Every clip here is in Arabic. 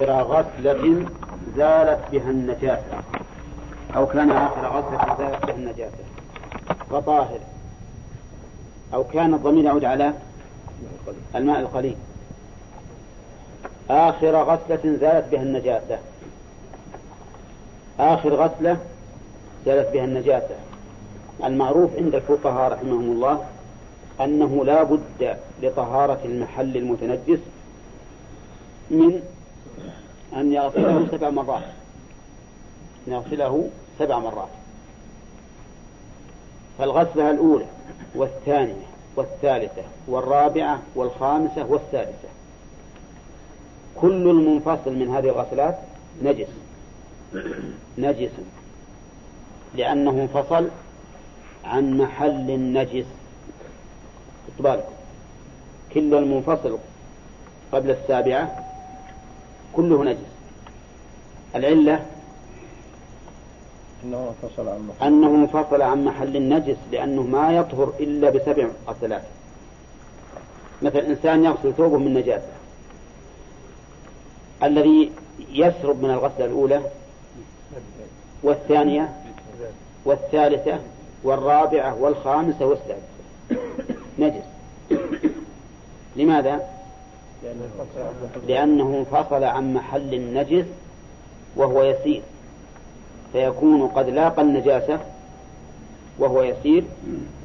آخر غسلة زالت بها النجاسة. أو كان آخر غسلة زالت بها النجاسة. فطاهر أو كان الضمير يعود على الماء القليل. آخر غسلة زالت بها النجاسة. آخر غسلة زالت بها النجاسة. المعروف عند الفقهاء رحمهم الله أنه لا بد لطهارة المحل المتنجس من أن يغسله سبع مرات. أن يغسله سبع مرات. فالغسلة الأولى والثانية والثالثة والرابعة والخامسة والسادسة. كل المنفصل من هذه الغسلات نجس. نجس. لأنه انفصل عن محل النجس بالكم كل المنفصل قبل السابعة كله نجس. العلة أنه انفصل عن محل. أنه انفصل عن محل النجس لأنه ما يطهر إلا بسبع غسلات مثلا إنسان يغسل ثوبه من نجاسة. الذي يسرب من الغسلة الأولى والثانية والثالثة والرابعة والخامسة والسادسة. نجس. لماذا؟ لأنه انفصل عن محل النجس وهو يسير فيكون قد لاقى النجاسة وهو يسير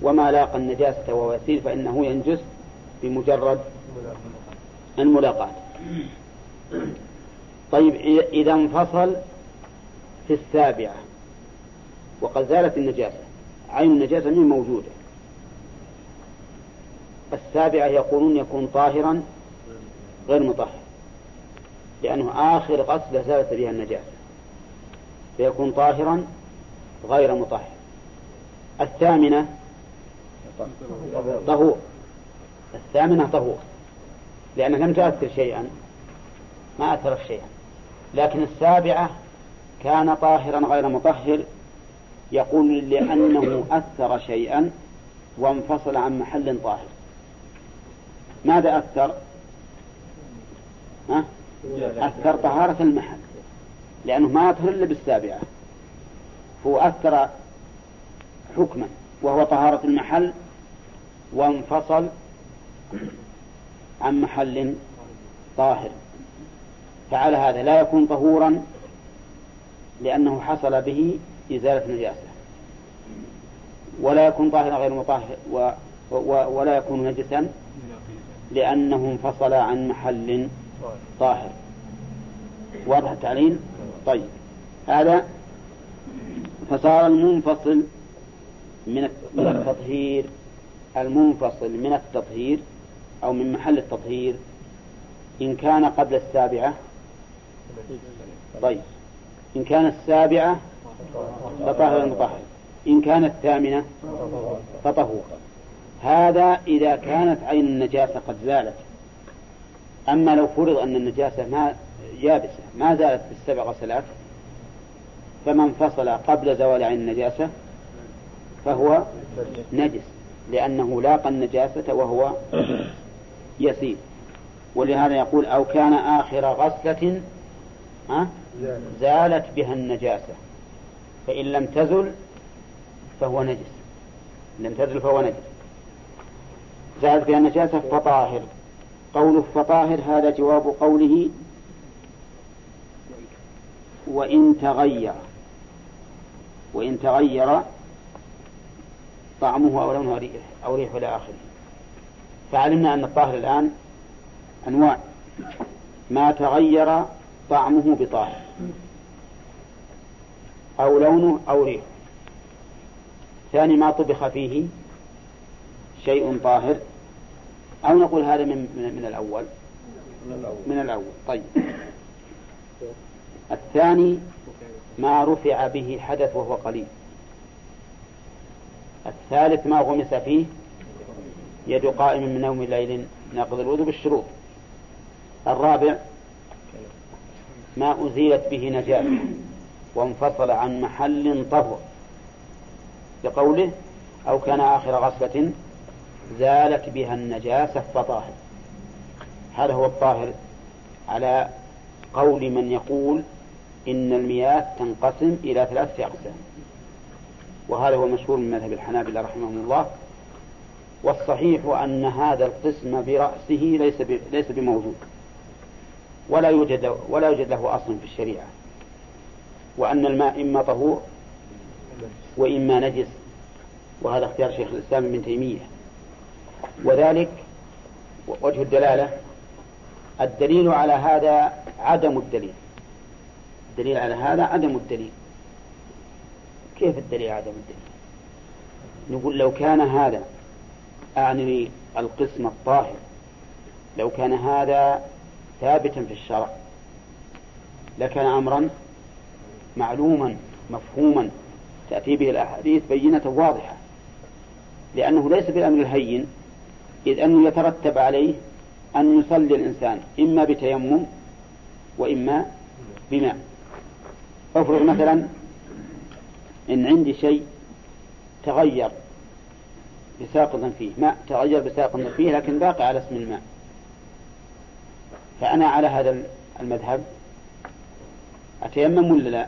وما لاقى النجاسة وهو يسير فإنه ينجس بمجرد الملاقاة. طيب إذا انفصل في السابعة وقد زالت النجاسة عين النجاسة من موجودة. السابعة يقولون يكون طاهرا غير مطهر. لأنه آخر غسلة زالت بها النجاسة فيكون طاهرا غير مطهر. الثامنة طهور. الثامنة طهور. لأنها لم تؤثر شيئا ما أثرت شيئا. لكن السابعة كان طاهرا غير مطهر يقول لأنه أثر شيئا وانفصل عن محل طاهر. ماذا أثر؟ أثر طهارة المحل. لأنه ما يطهر إلا بالسابعة. هو أثر حكما وهو طهارة المحل وانفصل عن محل طاهر. فعلى هذا لا يكون طهورا لأنه حصل به إزالة نجاسة ولا يكون طاهرا غير مطهر و ولا يكون نجسا لأنه انفصل عن محل طاهر. واضح التعليل؟ طيب. هذا فصار المنفصل من التطهير. المنفصل من التطهير أو من محل التطهير إن كان قبل السابعة. طيب. إن كان السابعة فطهر المطهر. إن كانت الثامنة فطهور. هذا إذا كانت عين النجاسة قد زالت. أما لو فرض أن النجاسة ما يابسة ما زالت في السبع غسلات فمن فصل قبل زوال عين النجاسة فهو نجس لأنه لاقى النجاسة وهو يسير. ولهذا يقول أو كان آخر غسلة زالت بها النجاسة. فإن لم تزل فهو نجس. لم تزل فهو نجس. زالت بها النجاسة فطاهر. قوله فطاهر هذا جواب قوله وإن تغير. وإن تغير طعمه أو لونه أو ريح إلى آخره. فعلمنا أن الطاهر الآن أنواع. ما تغير طعمه بطاهر. أو لونه أو ريح ثاني ما طبخ فيه شيء طاهر. أو نقول هذا من من, من الأول. من الأول. طيب. الثاني ما رفع به حدث وهو قليل. الثالث ما غمس فيه يد قائم من نوم الليل ناقض الوضوء بالشروط. الرابع ما أزيلت به نجاسة وانفصل عن محل طهر. بقوله أو كان آخر غسلة زالت بها النجاسة فطاهر هذا هو الطاهر على قول من يقول إن المياه تنقسم إلى ثلاثة أقسام. وهذا هو المشهور من مذهب الحنابلة رحمهم الله. والصحيح أن هذا القسم برأسه ليس ليس بموجود. ولا يوجد ولا يوجد له أصل في الشريعة. وأن الماء إما طهور وإما نجس. وهذا اختيار شيخ الإسلام ابن تيمية. وذلك وجه الدلالة الدليل على هذا عدم الدليل. الدليل على هذا عدم الدليل. كيف الدليل عدم الدليل؟ نقول لو كان هذا أعني القسم الطاهر لو كان هذا ثابتا في الشرع لكان أمرا معلوما مفهوما تأتي به الأحاديث بينة واضحة لأنه ليس بالأمر الهين إذ أنه يترتب عليه أن يصلي الإنسان إما بتيمم وإما بماء. افرض مثلا إن عندي شيء تغير بساقط فيه ماء تغير بساقط فيه لكن باقي على اسم الماء. فأنا على هذا المذهب أتيمم ولا لا؟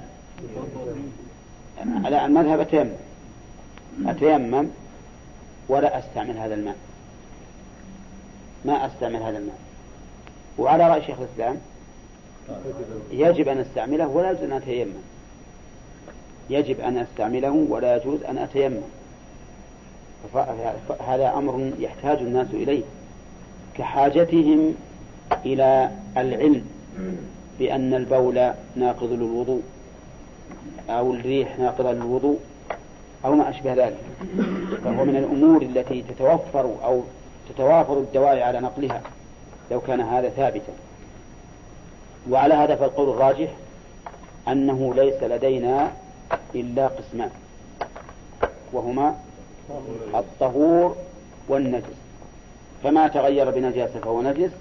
على المذهب أتيمم. أتيمم ولا أستعمل هذا الماء. ما أستعمل هذا الماء. وعلى رأي شيخ الإسلام يجب أن أستعمله ولا يجوز أن أتيمم. يجب أن أستعمله ولا يجوز أن أتيمم. هذا أمر يحتاج الناس إليه. كحاجتهم إلى العلم بأن البول ناقض للوضوء أو الريح ناقضة للوضوء أو ما أشبه ذلك. فهو من الأمور التي تتوفر أو تتوافر الدواعي على نقلها لو كان هذا ثابتا. وعلى هذا فالقول الراجح أنه ليس لدينا إلا قسمان وهما الطهور والنجس. فما تغير بنجاسة فهو نجس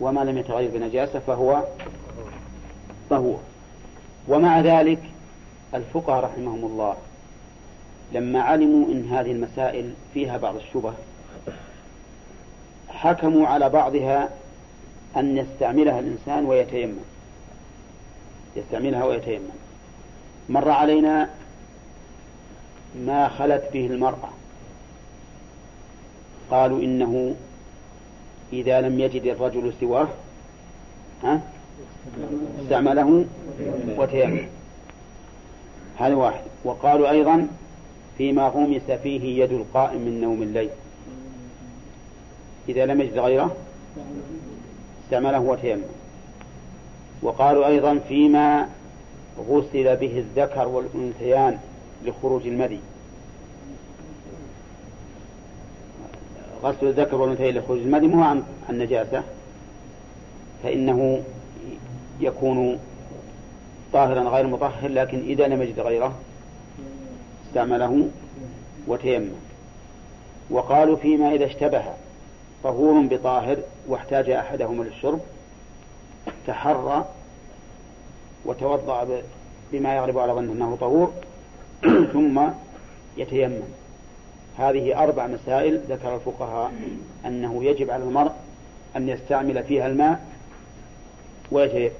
وما لم يتغير بنجاسة فهو طهور. ومع ذلك الفقهاء رحمهم الله لما علموا إن هذه المسائل فيها بعض الشبه حكموا على بعضها أن يستعملها الإنسان ويتيمم. يستعملها ويتيمم. مر علينا ما خلت به المرأة. قالوا إنه إذا لم يجد الرجل سواه ها؟ استعمله وتيمم. هذا واحد. وقالوا أيضا فيما غمس فيه يد القائم من نوم الليل. إذا لم يجد غيره استعمله وتيمم. وقالوا أيضا فيما غسل به الذكر والأنثيان لخروج المذي غسل الذكر والأنثيين لخروج المذي مو عن النجاسة فإنه يكون طاهرا غير مطهر لكن إذا لم يجد غيره استعمله وتيمم. وقالوا فيما إذا اشتبه طهور بطاهر واحتاج أحدهما للشرب تحرى وتوضأ بما يغلب على ظنه أنه طهور ثم يتيمم. هذه أربع مسائل ذكر الفقهاء أنه يجب على المرء أن يستعمل فيها الماء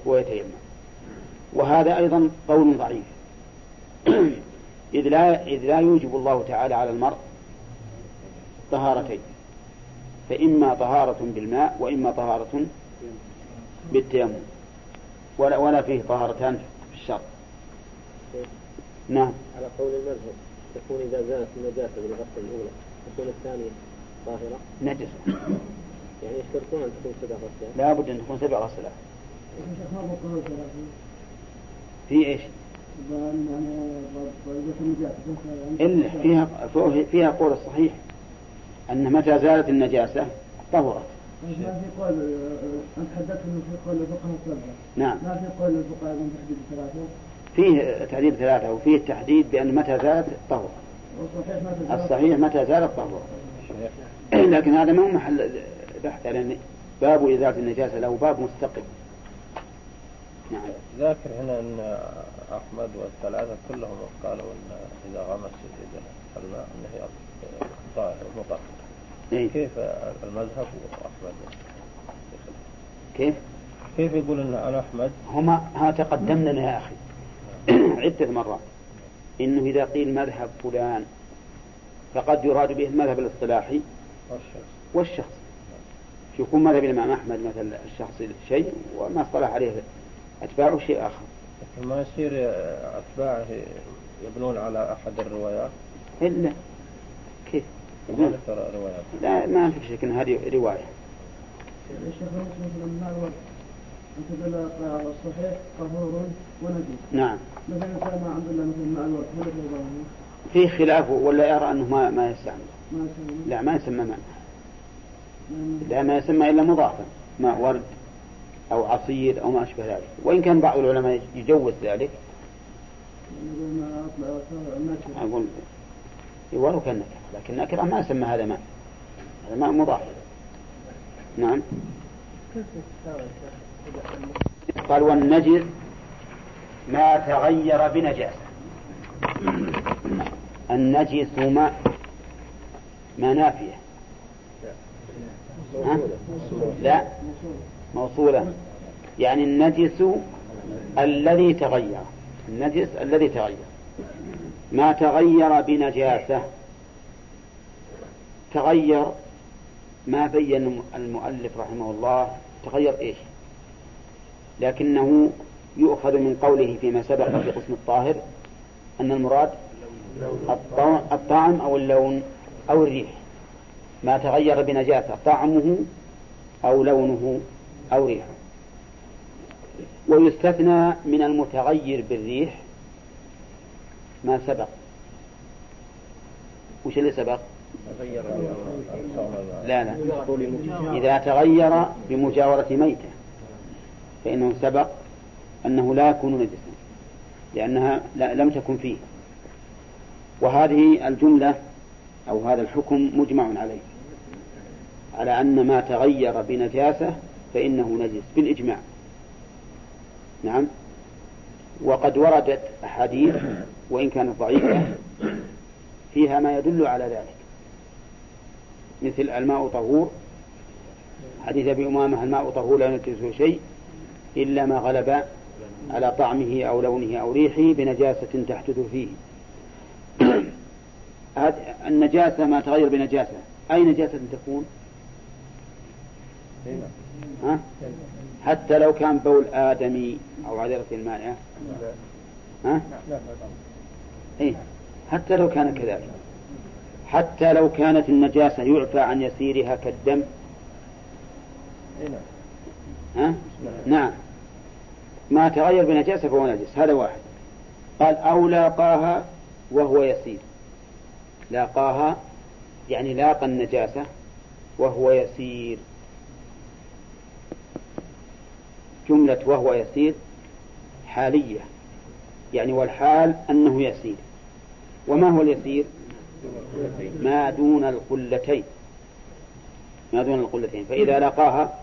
ويتيمم. وهذا أيضا قول ضعيف. إذ لا, إذ لا يوجب الله تعالى على المرء طهارتين. فإما طهارة بالماء وإما طهارة بالتيمم ولا, ولا فيه طهارتان في الشرع نعم. على قول المذهب تكون إذا زالت النجاسة بالغسل الأولى تكون الثانية طاهرة؟ نجسة. يعني يشترطون أن تكون سبع غسلات؟ لا بد أن تكون سبع غسلات. في إيش؟ إلا فيها فيها قول الصحيح. أن متى زالت النجاسة طهرت. ما في قول أنت حدثت أنه في قول الفقهاء السبعة. نعم. ما في قول الفقهاء من تحديد ثلاثة. فيه تحديد ثلاثة وفيه التحديد بأن متى زالت طهرت. الصحيح متى زالت طهرت. لكن هذا ما هو محل بحث لأن باب إزالة النجاسة له باب مستقل. نعم ذاكر هنا أن أحمد والثلاثة كلهم قالوا أن إذا غمس الماء أنه طاهر مطهر إيه؟ كيف المذهب وأحمد؟ كيف؟ كيف يقول إن على أحمد؟ هما ها تقدمنا يا أخي. عدة مرات. إنه إذا قيل مذهب فلان فقد يراد به المذهب الاصطلاحي والشخص. والشخص. يكون مذهب الإمام أحمد مثلا الشخص شيء وما اصطلح عليه أتباعه شيء آخر. لكن ما يصير أتباعه يبنون على أحد الروايات؟ إلا كيف؟ ما ذكر روايات لا ما في شك إن هذه رواية. نعم؟ في خلاف ولا يرى أنه ما ما يستعمل لا ما يسمى ماء لا ما يسمى إلا مضافا. ماء ورد أو عصير أو ما أشبه ذلك. وإن كان بعض العلماء يجوز ذلك. أقول ولو كان لكن نكره ما يسمى هذا ماء. هذا ماء مضاف. نعم. قال والنجس ما تغير بنجاسة. النجس ماء ما نافية ها؟ لا. موصولة. يعني النجس الذي تغير. النجس الذي تغير. ما تغير بنجاسة. تغير ما بين المؤلف رحمه الله. تغير إيش؟ لكنه يؤخذ من قوله فيما سبق في قسم الطاهر أن المراد الطعم أو اللون أو الريح. ما تغير بنجاسة طعمه أو لونه أو ريحه. ويستثنى من المتغير بالريح ما سبق؟ وش اللي سبق؟ لا لا. إذا تغير بمجاورة ميتة فإنه سبق أنه لا يكون نجسا لأنها لا لم تكن فيه. وهذه الجملة أو هذا الحكم مجمع عليه. على أن ما تغير بنجاسة فإنه نجس بالإجماع. نعم. وقد وردت أحاديث وإن كانت ضعيفة فيها ما يدل على ذلك. مثل الماء طهور. حديث أبي أمامة الماء طهور لا ينجسه شيء إلا ما غلب على طعمه أو لونه أو ريحه بنجاسة تحدث فيه. النجاسة ما تغير بنجاسة. أي نجاسة تكون؟ ها؟ حتى لو كان بول آدمي أو عذرة المائعة ها؟ إيه؟ حتى لو كان كذلك. حتى لو كانت النجاسة يعفى عن يسيرها كالدم. ها؟ نعم. ما تغير بنجاسة فهو نجس. هذا واحد. قال أو لاقاها وهو يسير. لاقاها يعني لاقى النجاسة وهو يسير. جملة وهو يسير حالية. يعني والحال أنه يسير. وما هو اليسير؟ ما دون القلتين. ما دون القلتين. فإذا لقاها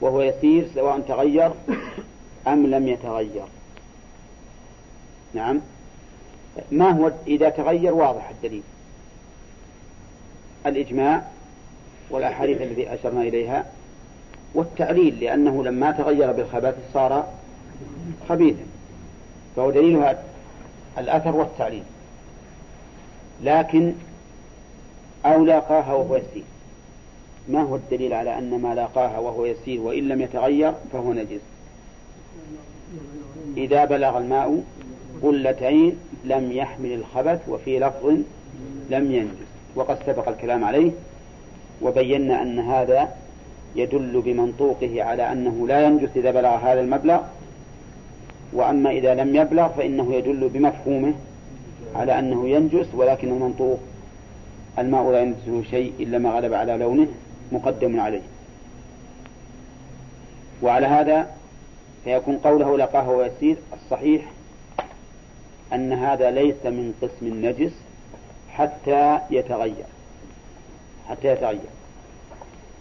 وهو يسير سواء تغير أم لم يتغير. نعم. ما هو إذا تغير واضح الدليل. الإجماع والأحاديث التي أشرنا إليها والتعليل لأنه لما تغير بالخبث صار خبيثا. فهو دليلها الأثر والتعليل. لكن أو لاقاها وهو يسير. ما هو الدليل على أن ما لاقاها وهو يسير وإن لم يتغير فهو نجس؟ إذا بلغ الماء قلتين لم يحمل الخبث وفي لفظ لم ينجس. وقد سبق الكلام عليه وبينا أن هذا يدل بمنطوقه على أنه لا ينجس إذا بلغ هذا المبلغ. وأما إذا لم يبلغ فإنه يدل بمفهومه على أنه ينجس ولكن المنطوق الماء لا ينجسه شيء إلا ما غلب على لونه مقدم عليه. وعلى هذا فيكون قوله لقاه ويسير الصحيح أن هذا ليس من قسم النجس حتى يتغير. حتى يتغير.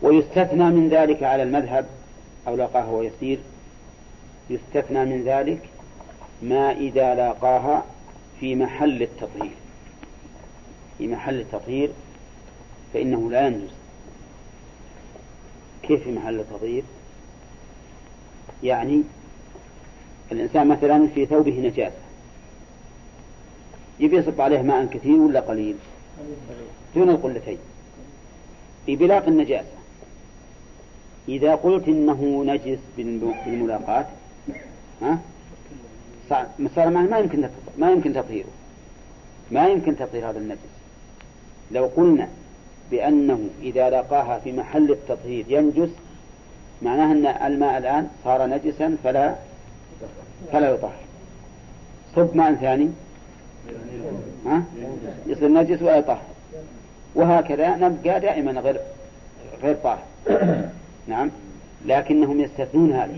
ويستثنى من ذلك على المذهب أو لقاه ويسير يستثنى من ذلك ما إذا لاقاها في محل التطهير. في محل التطهير فإنه لا ينجس كيف في محل التطهير؟ يعني الإنسان مثلا في ثوبه نجاسة يبي يصب عليه ماء كثير ولا قليل؟ دون القلتين. ببلاق النجاسة إذا قلت إنه نجس بالملاقاة ها؟ صار ما يمكن ما يمكن تطهيره. ما يمكن تطهير هذا النجس لو قلنا بأنه إذا لقاها في محل التطهير ينجس معناه أن الماء الآن صار نجسا فلا فلا يطهر. صب ماء ثاني. ها؟ يصير نجس ولا يطهر. وهكذا نبقى دائما غير غير طاهر. نعم. لكنهم يستثنون هذا.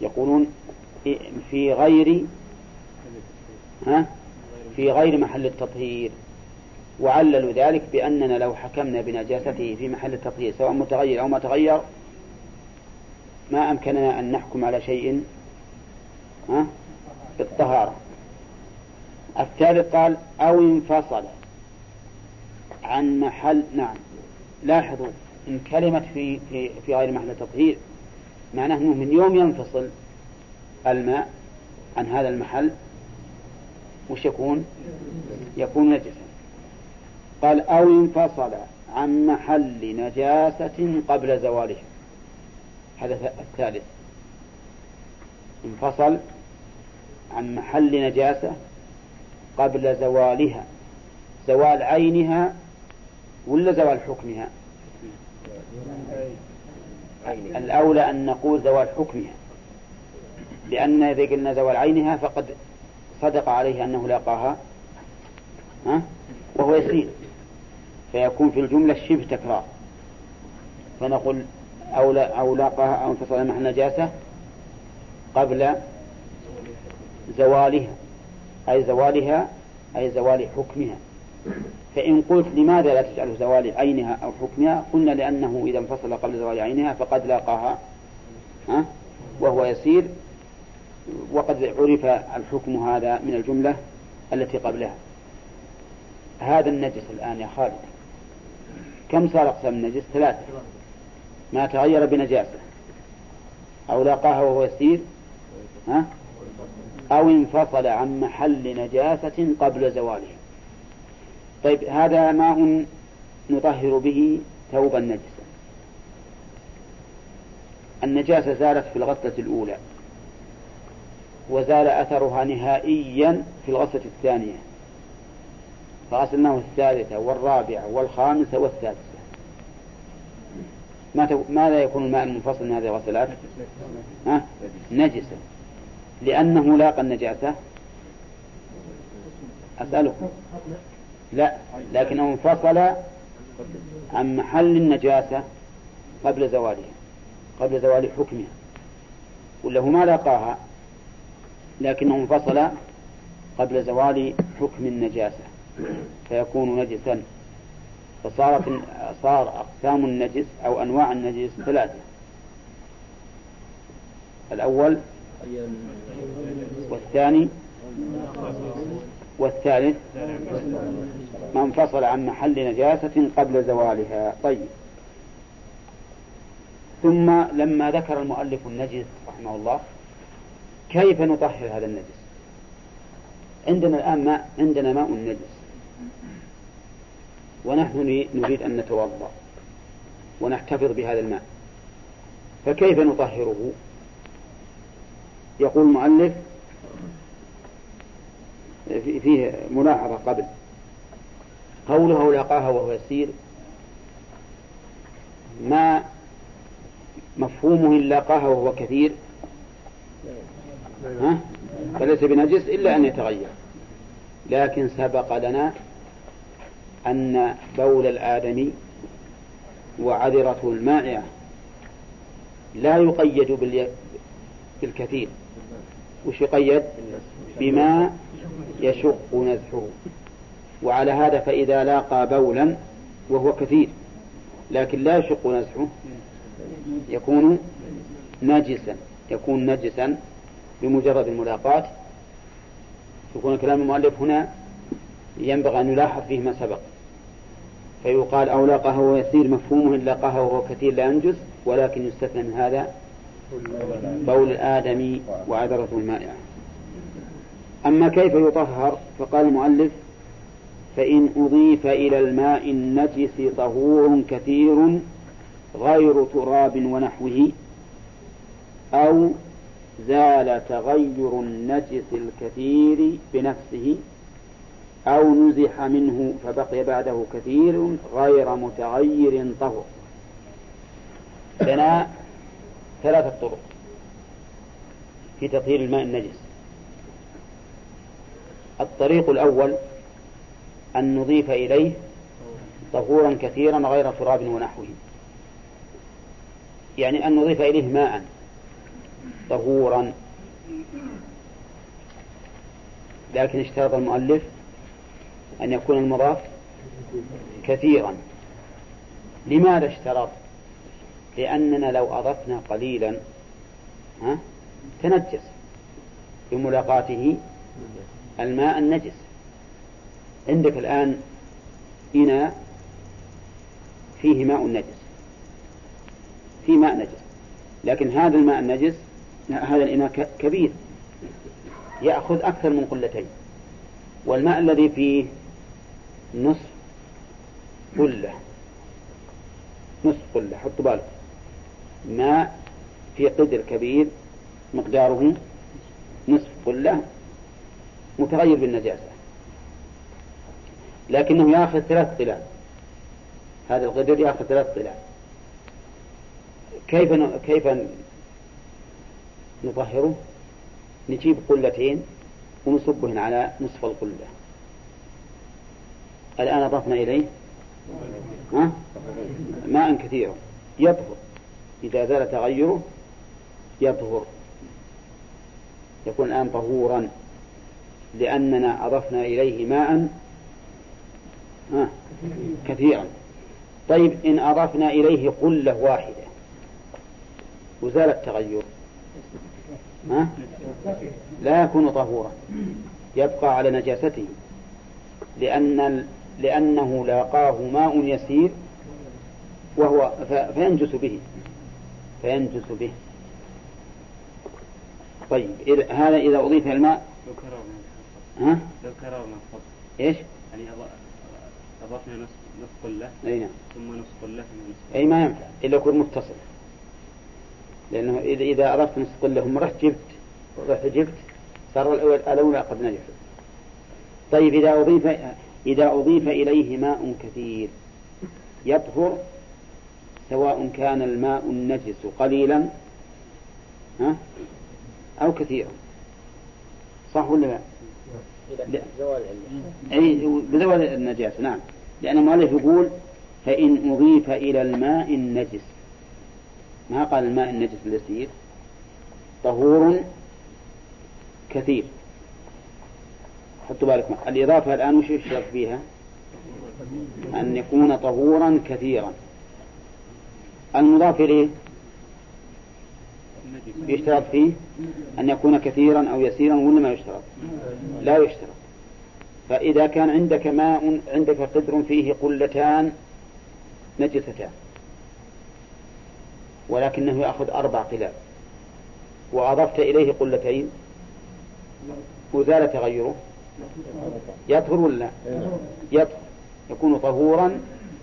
يقولون في غير ها؟ في غير محل التطهير. وعللوا ذلك بأننا لو حكمنا بنجاسته في محل التطهير سواء متغير أو ما تغير ما أمكننا أن نحكم على شيء ها؟ بالطهارة. الثالث قال أو انفصل عن محل نعم. لاحظوا إن كلمة في في في غير محل التطهير معناه أنه من يوم ينفصل. الماء عن هذا المحل وش يكون؟ يكون نجسا. قال أو انفصل عن محل نجاسة قبل زوالها هذا الثالث. انفصل عن محل نجاسة قبل زوالها. زوال عينها ولا زوال حكمها؟ الأولى أن نقول زوال حكمها. لأن إذا قلنا زوال عينها فقد صدق عليه أنه لاقاها ها؟ وهو يسير. فيكون في الجملة شبه تكرار. فنقول أو لا أو لاقاها أو انفصل مع النجاسة قبل زوالها أي زوالها أي زوال حكمها. فإن قلت لماذا لا تجعله زوال عينها أو حكمها؟ قلنا لأنه إذا انفصل قبل زوال عينها فقد لاقاها ها؟ وهو يسير. وقد عرف الحكم هذا من الجملة التي قبلها. هذا النجس الآن يا خالد. كم صار أقسام النجس؟ ثلاثة. ما تغير بنجاسة. أو لاقاها وهو يسير. ها؟ أو انفصل عن محل نجاسة قبل زواله. طيب هذا ماء نطهر به ثوبا نجسا النجاسة زالت في الغسلة الأولى. وزال أثرها نهائيا في الغسلة الثانية. فغسلناه الثالثة والرابعة والخامسة والسادسة. ماذا يكون الماء المنفصل من هذه الغسلات؟ ها؟ نجسا لأنه لاقى النجاسة أسألكم لا لكنه انفصل عن محل النجاسة قبل زوالها قبل زوال حكمها ولا هو ما لاقاها؟ لكنه انفصل قبل زوال حكم النجاسة فيكون نجسا. فصارت صار أقسام النجس أو أنواع النجس ثلاثة. الأول والثاني والثالث ما انفصل عن محل نجاسة قبل زوالها. طيب. ثم لما ذكر المؤلف النجس رحمه الله كيف نطهر هذا النجس؟ عندنا الآن ماء عندنا ماء نجس ونحن نريد أن نتوضأ. ونحتفظ بهذا الماء. فكيف نطهره؟ يقول المؤلف فيه ملاحظة قبل. قوله لاقاها وهو يسير ما مفهومه إن لاقاها وهو كثير. ها؟ فليس بنجس إلا أن يتغير. لكن سبق لنا أن بول الآدمي وعذرته المائعة لا يقيد بالكثير. وش يقيد؟ بما يشق نزحه. وعلى هذا فإذا لاقى بولا وهو كثير. لكن لا يشق نزحه. يكون نجسا. يكون نجسا. بمجرد الملاقاة يكون كلام المؤلف هنا ينبغي أن يلاحظ فيه ما سبق. فيقال أو لاقاه وهو يسير مفهومه إن لاقاه وهو كثير لا ينجس ولكن يستثنى من هذا بول الآدمي وعذرة المائعة. أما كيف يطهر؟ فقال المؤلف فإن أضيف إلى الماء النجس طهور كثير غير تراب ونحوه أو زال تغير النجس الكثير بنفسه أو نزح منه فبقي بعده كثير غير متغير طهر. لنا ثلاثة طرق في تطهير الماء النجس. الطريق الأول أن نضيف إليه طهورا كثيرا غير تراب ونحوه. يعني أن نضيف إليه ماء طهورا. لكن اشترط المؤلف أن يكون المضاف كثيرا. لماذا اشترط؟ لأننا لو أضفنا قليلا ها تنجس. بملاقاته الماء النجس. عندك الآن إناء فيه ماء نجس. فيه ماء نجس. لكن هذا الماء النجس هذا الإناء كبير يأخذ أكثر من قلتين. والماء الذي فيه نصف قلة نصف قلة حط بالك ماء في قدر كبير مقداره نصف قلة متغير بالنجاسة. لكنه يأخذ ثلاث طلال. هذا القدر يأخذ ثلاث طلال. كيف كيف نطهره؟ نجيب قلتين ونصبهن على نصف القلة الآن أضفنا إليه ها؟ ماء كثيرا يطهر إذا زال تغيره يطهر يكون الآن طهورا لأننا أضفنا إليه ماء كثيرا طيب إن أضفنا إليه قلة واحدة وزال التغير؟ لا يكون طهورا. يبقى على نجاسته. لأن لأنه لاقاه ماء يسير وهو فينجس به. فينجس به. طيب هذا إذا أضيف الماء؟ ها؟ لو كررنا إيش؟ يعني أضفنا نصف قلة. أي نعم. ثم نصف قلة ثم نصف أي ما ينفع إلا يكون متصل. لأنه إذا نصف قلة ثم رحت جبت رحت جبت صار الأول الأولى قد نجح طيب إذا أضيف إذا أضيف إليه ماء كثير يطهر سواء كان الماء النجس قليلا ها؟ أو كثيرا. صح ولا لا؟ زوال أي بزوال النجاسة نعم. لأن المؤلف يقول فإن أضيف إلى الماء النجس ما قال الماء النجس اليسير؟ طهور كثير. حطوا بالك الإضافة الآن وش يشترط فيها؟ أن يكون طهورا كثيرا. المضاف إليه يشترط فيه أن يكون كثيرا أو يسيرا ولا ما يشترط؟ لا يشترط. فإذا كان عندك ماء عندك قدر فيه قلتان نجستان. ولكنه يأخذ أربع قلال وأضفت إليه قلتين. وزال تغيره يطهر ولا يطهر. يكون طهورا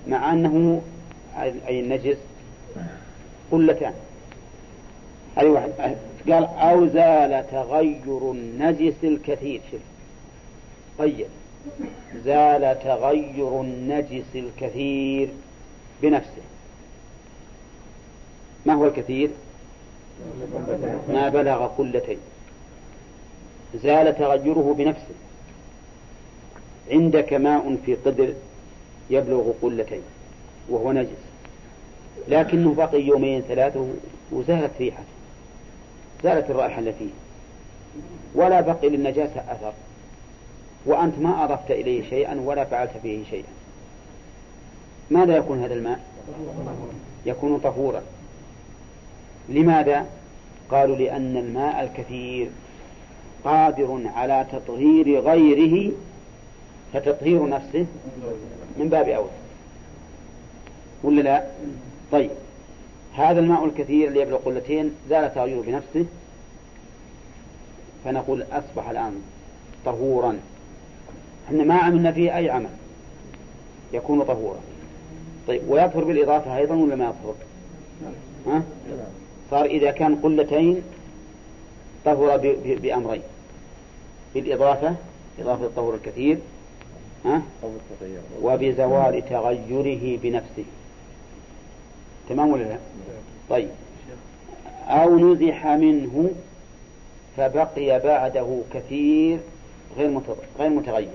مع أنه أي النجس قلتان. هذه واحد. قال أو زال تغير النجس الكثير. شوف. طيب. زال تغير النجس الكثير بنفسه. ما هو الكثير؟ ما بلغ قلتين زال تغيره بنفسه. عندك ماء في قدر يبلغ قلتين وهو نجس. لكنه بقي يومين ثلاثة وزالت ريحته زالت الرائحة التي فيه ولا بقي للنجاسة أثر. وأنت ما أضفت إليه شيئا ولا فعلت فيه شيئا. ماذا يكون هذا الماء؟ يكون طهورا. لماذا؟ قالوا لأن الماء الكثير قادر على تطهير غيره فتطهير نفسه من باب أولى ولا لا؟ طيب. هذا الماء الكثير اللي يبلغ قلتين زال تغيره بنفسه فنقول أصبح الآن طهورا. إحنا ما عملنا فيه أي عمل. يكون طهورا. طيب ويطهر بالإضافة أيضا ولا ما يطهر؟ ها؟ صار إذا كان قلتين طهر بأمرين. بالإضافة إضافة الطهور الكثير ها؟ وبزوال تغيره بنفسه. تمام ولا لا؟ طيب. أو نزح منه فبقي بعده كثير غير غير متغير.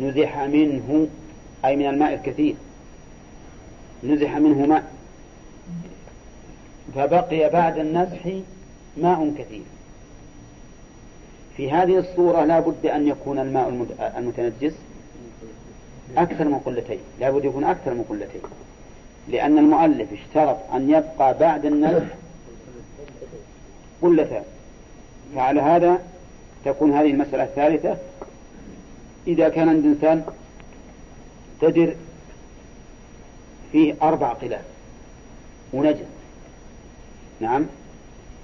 نزح منه أي من الماء الكثير. نزح منه ماء. فبقي بعد النزح ماء كثير. في هذه الصورة لا بد أن يكون الماء المتنجس أكثر من قلتين. لا بد يكون أكثر من قلتين. لأن المؤلف اشترط أن يبقى بعد النزح قلتان. فعلى هذا تكون هذه المسألة الثالثة. إذا كان عند إنسان تدر فيه أربع قلال ونجس. نعم.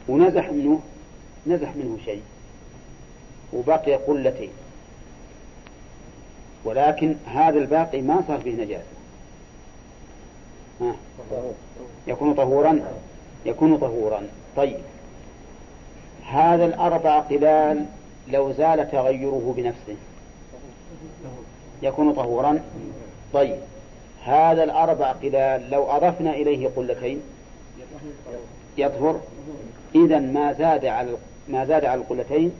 ونزح منه نزح منه شيء. وبقي قلتين. ولكن هذا الباقي ما صار فيه نجاسة. ها. يكون طهورا؟ يكون طهورا. طيب. هذا الأربع قلال لو زال تغيره بنفسه. يكون طهورا؟ طيب. هذا الأربع قلال لو أضفنا إليه قلتين. يطهر إذا ما زاد على ما زاد على القلتين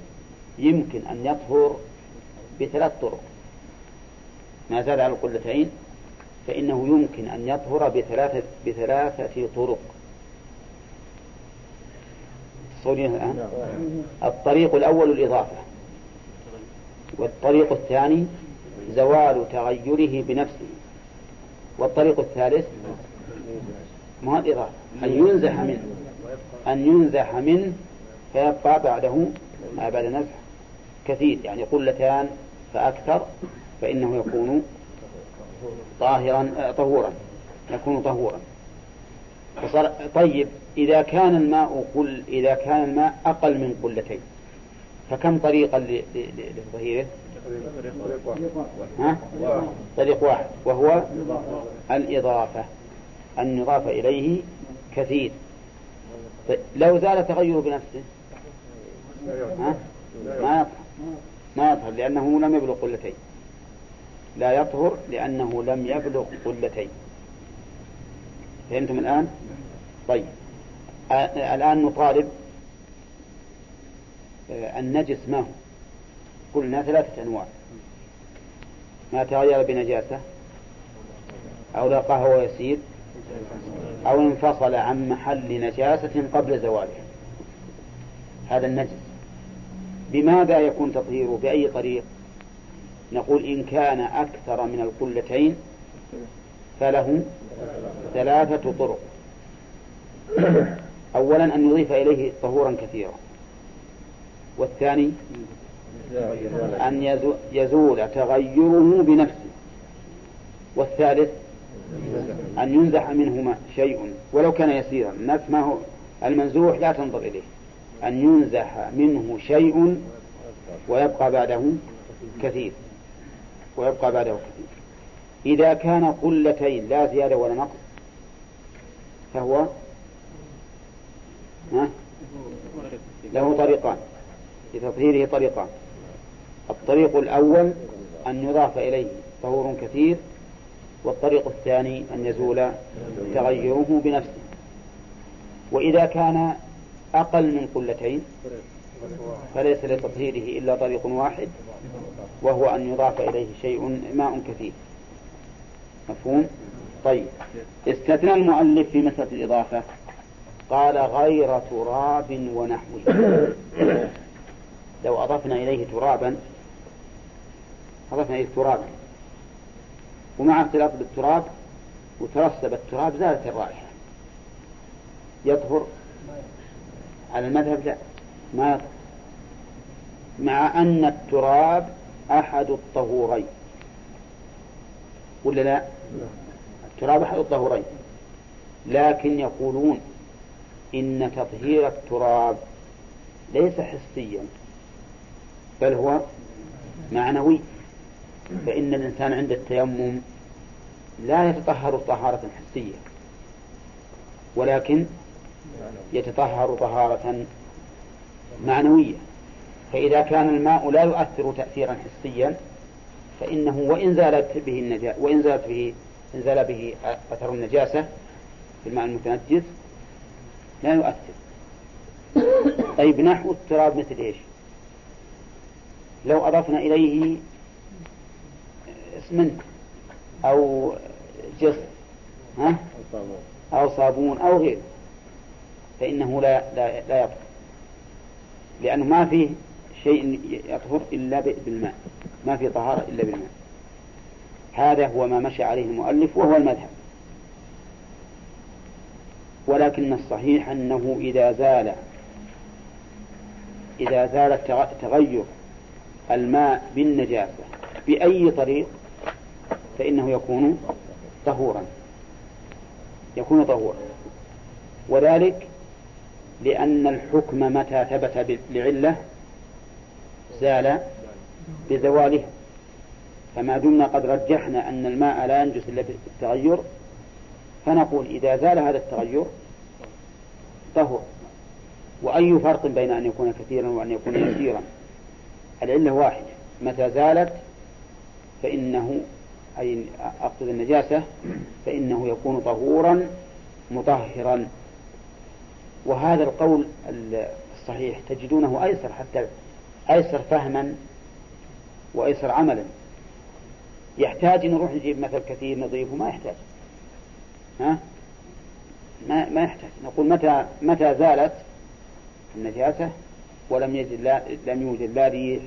يمكن أن يطهر بثلاث طرق. ما زاد على القلتين فإنه يمكن أن يطهر بثلاثة بثلاثة طرق. الآن. الطريق الأول الإضافة والطريق الثاني زوال تغيره بنفسه والطريق الثالث ما الإضافة؟ أن ينزح منه. أن ينزح منه فيبقى بعده ما بعد نزح كثير يعني قلتان فأكثر فإنه يكون طاهرا آه، طهورا يكون طهورا طيب إذا كان الماء قل إذا كان الماء أقل من قلتين فكم طريقا لتطهيره؟ ها؟ طريق واحد وهو الإضافة يضاف إليه كثير لو زال تغيره بنفسه. ها؟ ما يطهر. ما يطهر لأنه لم يبلغ قلتين. لا يطهر لأنه لم يبلغ قلتين. فهمتم الآن؟ طيب. الآن نطالب النجس ما هو؟ قلنا ثلاثة أنواع. ما تغير بنجاسة أو لقاه وهو يسير أو انفصل عن محل نجاسة قبل زواله هذا النجس. بماذا يكون تطهيره؟ بأي طريق؟ نقول إن كان أكثر من القلتين فله ثلاثة طرق. أولا أن يضيف إليه طهورا كثيرا. والثاني أن يزول تغيره بنفسه. والثالث أن ينزح منهما شيء ولو كان يسيرا. الناس ما هو؟ المنزوح لا تنظر إليه. أن ينزح منه شيء ويبقى بعده كثير. ويبقى بعده كثير. إذا كان قلتين لا زيادة ولا نقص فهو له طريقان. لتطهيره طريقان. الطريق الأول أن يضاف إليه طهور كثير والطريق الثاني أن يزول تغيره بنفسه. وإذا كان أقل من قلتين فليس لتطهيره إلا طريق واحد وهو أن يضاف إليه شيء ماء كثير مفهوم؟ طيب. استثنى المؤلف في مسألة الإضافة. قال غير تراب ونحوه. لو أضفنا إليه ترابا أضفنا إليه ترابا. ومع اختلاط بالتراب وترسب التراب زالت الرائحة. يطهر على المذهب لا. ما يطهر مع أن التراب أحد الطهورين. ولا لا؟ التراب أحد الطهورين. لكن يقولون إن تطهير التراب ليس حسيا بل هو معنوي. فإن الإنسان عند التيمم لا يتطهر طهارة حسية ولكن يتطهر طهارة معنوية فإذا كان الماء لا يؤثر تأثيرا حسيا فإنه وإن زالت به النجاسة وإن زالت به إن زال به أثر النجاسة في الماء المتنجس لا يؤثر طيب نحو التراب مثل إيش؟ لو أضفنا إليه اسمنت أو جص ها؟ أو صابون أو غيره. فإنه لا لا لا يطهر. لأنه ما فيه شيء يطهر إلا بالماء. ما في طهارة إلا بالماء. هذا هو ما مشى عليه المؤلف وهو المذهب. ولكن الصحيح أنه إذا زال إذا زال تغير الماء بالنجاسة بأي طريق فإنه يكون طهورا. يكون طهورا. وذلك لأن الحكم متى ثبت لعلة زال بزواله. فما دمنا قد رجحنا أن الماء لا ينجس إلا بالتغير فنقول إذا زال هذا التغير طهر وأي فرق بين أن يكون كثيرا وأن يكون يسيرا؟ العلة واحدة. متى زالت فإنه أي أقصد النجاسة فإنه يكون طهورا مطهرا. وهذا القول الصحيح تجدونه أيسر حتى أيسر فهما وأيسر عملا. يحتاج أن نروح نجيب مثل كثير نضيفه ما يحتاج. ها؟ ما ما يحتاج. نقول متى متى زالت النجاسة؟ ولم يجد لا لم يوجد لا ريح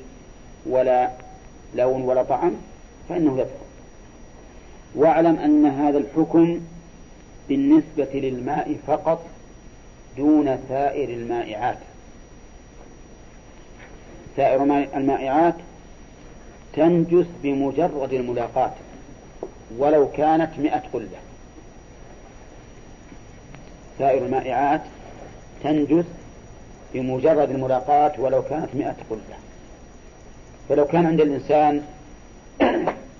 ولا لون ولا طعم فإنه يدخل واعلم أن هذا الحكم بالنسبة للماء فقط دون سائر المائعات. سائر المائعات تنجس بمجرد الملاقاة ولو كانت مئة قلة. سائر المائعات تنجس بمجرد الملاقاة ولو كانت مئة قلة. فلو كان عند الإنسان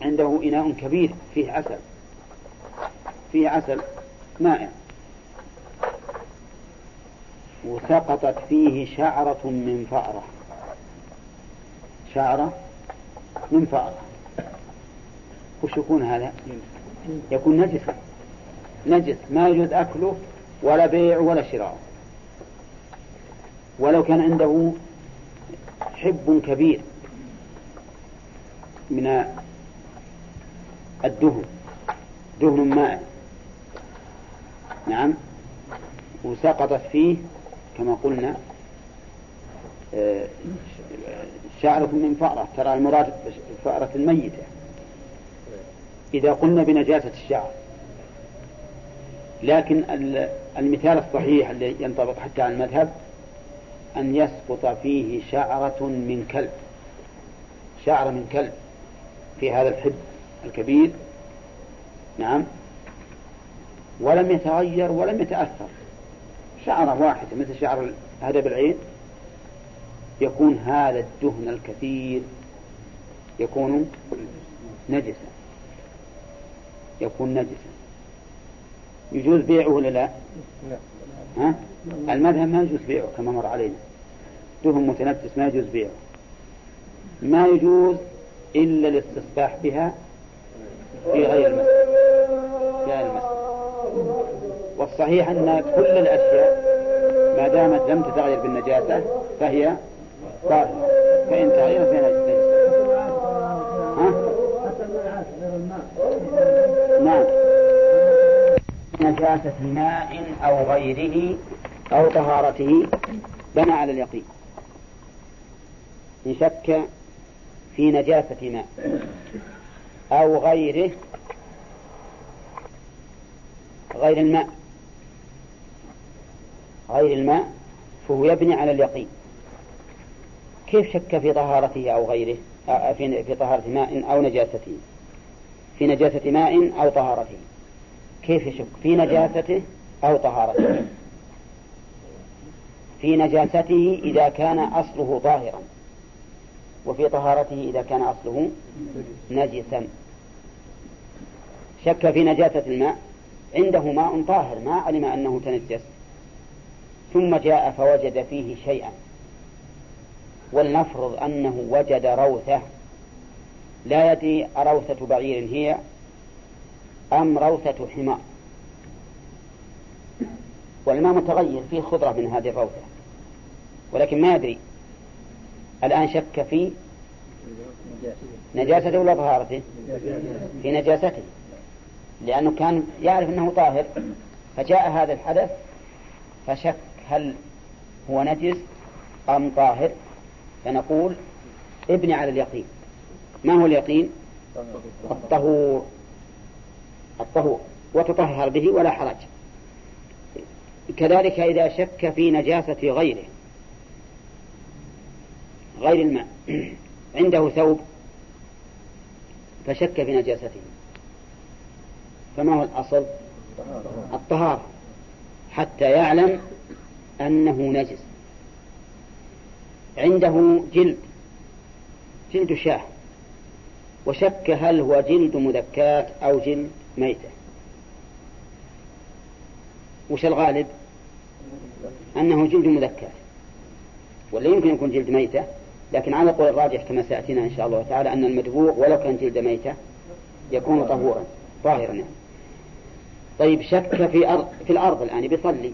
عنده إناء كبير فيه عسل فيه عسل مائع. وسقطت فيه شعرة من فأرة. شعرة من فأرة. وش يكون هذا؟ يكون نجسا نجس ما يجوز أكله ولا بيع ولا شراء. ولو كان عنده حب كبير من الدهن. دهن ماء. نعم. وسقطت فيه كما قلنا آه، شعرة من فأرة. ترى المراد فأرة الميتة. إذا قلنا بنجاسة الشعر. لكن المثال الصحيح الذي ينطبق حتى على المذهب أن يسقط فيه شعرة من كلب. شعرة من كلب في هذا الحب. الكبير نعم ولم يتغير ولم يتأثر. شعرة واحدة مثل شعر هدب العين يكون هذا الدهن الكثير يكون نجسا. يكون نجسا. يجوز بيعه ولا لا؟ ها؟ المذهب ما يجوز بيعه كما مر علينا. دهن متنفس ما يجوز بيعه. ما يجوز إلا الاستصباح بها في غير المسجد. في غير المسجد. والصحيح أن كل الأشياء ما دامت لم تتغير بالنجاسة فهي طاهرة فإن تغيرت فهي نجسة ها؟ نعم. نجاسة ماء أو غيره أو طهارته بنى على اليقين. إن شك في نجاسة ماء. أو غيره غير الماء غير الماء فهو يبني على اليقين. كيف شك في طهارته أو غيره في طهارة ماء أو نجاسته؟ في نجاسة ماء أو طهارته. كيف يشك؟ في نجاسته أو طهارته. في نجاسته إذا كان أصله ظاهرا وفي طهارته إذا كان أصله نجسا. شك في نجاسة الماء عنده ماء طاهر ما علم أنه تنجس. ثم جاء فوجد فيه شيئا. ولنفرض أنه وجد روثة. لا يدري أروثة بعير هي أم روثة حمار. والماء متغير فيه خضرة من هذه الروثة. ولكن ما يدري. الآن شك في نجاسته ولا طهارته في نجاسته. لأنه كان يعرف أنه طاهر. فجاء هذا الحدث فشك هل هو نجس أم طاهر. فنقول ابني على اليقين. ما هو اليقين؟ الطهور. الطهور. وتطهر به ولا حرج. كذلك إذا شك في نجاسة غيره غير الماء عنده ثوب فشك في نجاسته. فما هو الأصل؟ الطهارة. حتى يعلم أنه نجس. عنده جلد جلد شاه. وشك هل هو جلد مذكاة أو جلد ميتة. وش الغالب؟ أنه جلد مذكاة ولا يمكن يكون جلد ميتة لكن على قول الراجح كما سيأتينا إن شاء الله تعالى أن المدبوغ ولو كان جلد ميتة يكون طهورا طاهرا يعني. طيب شك في أرض في الأرض الآن بيصلي.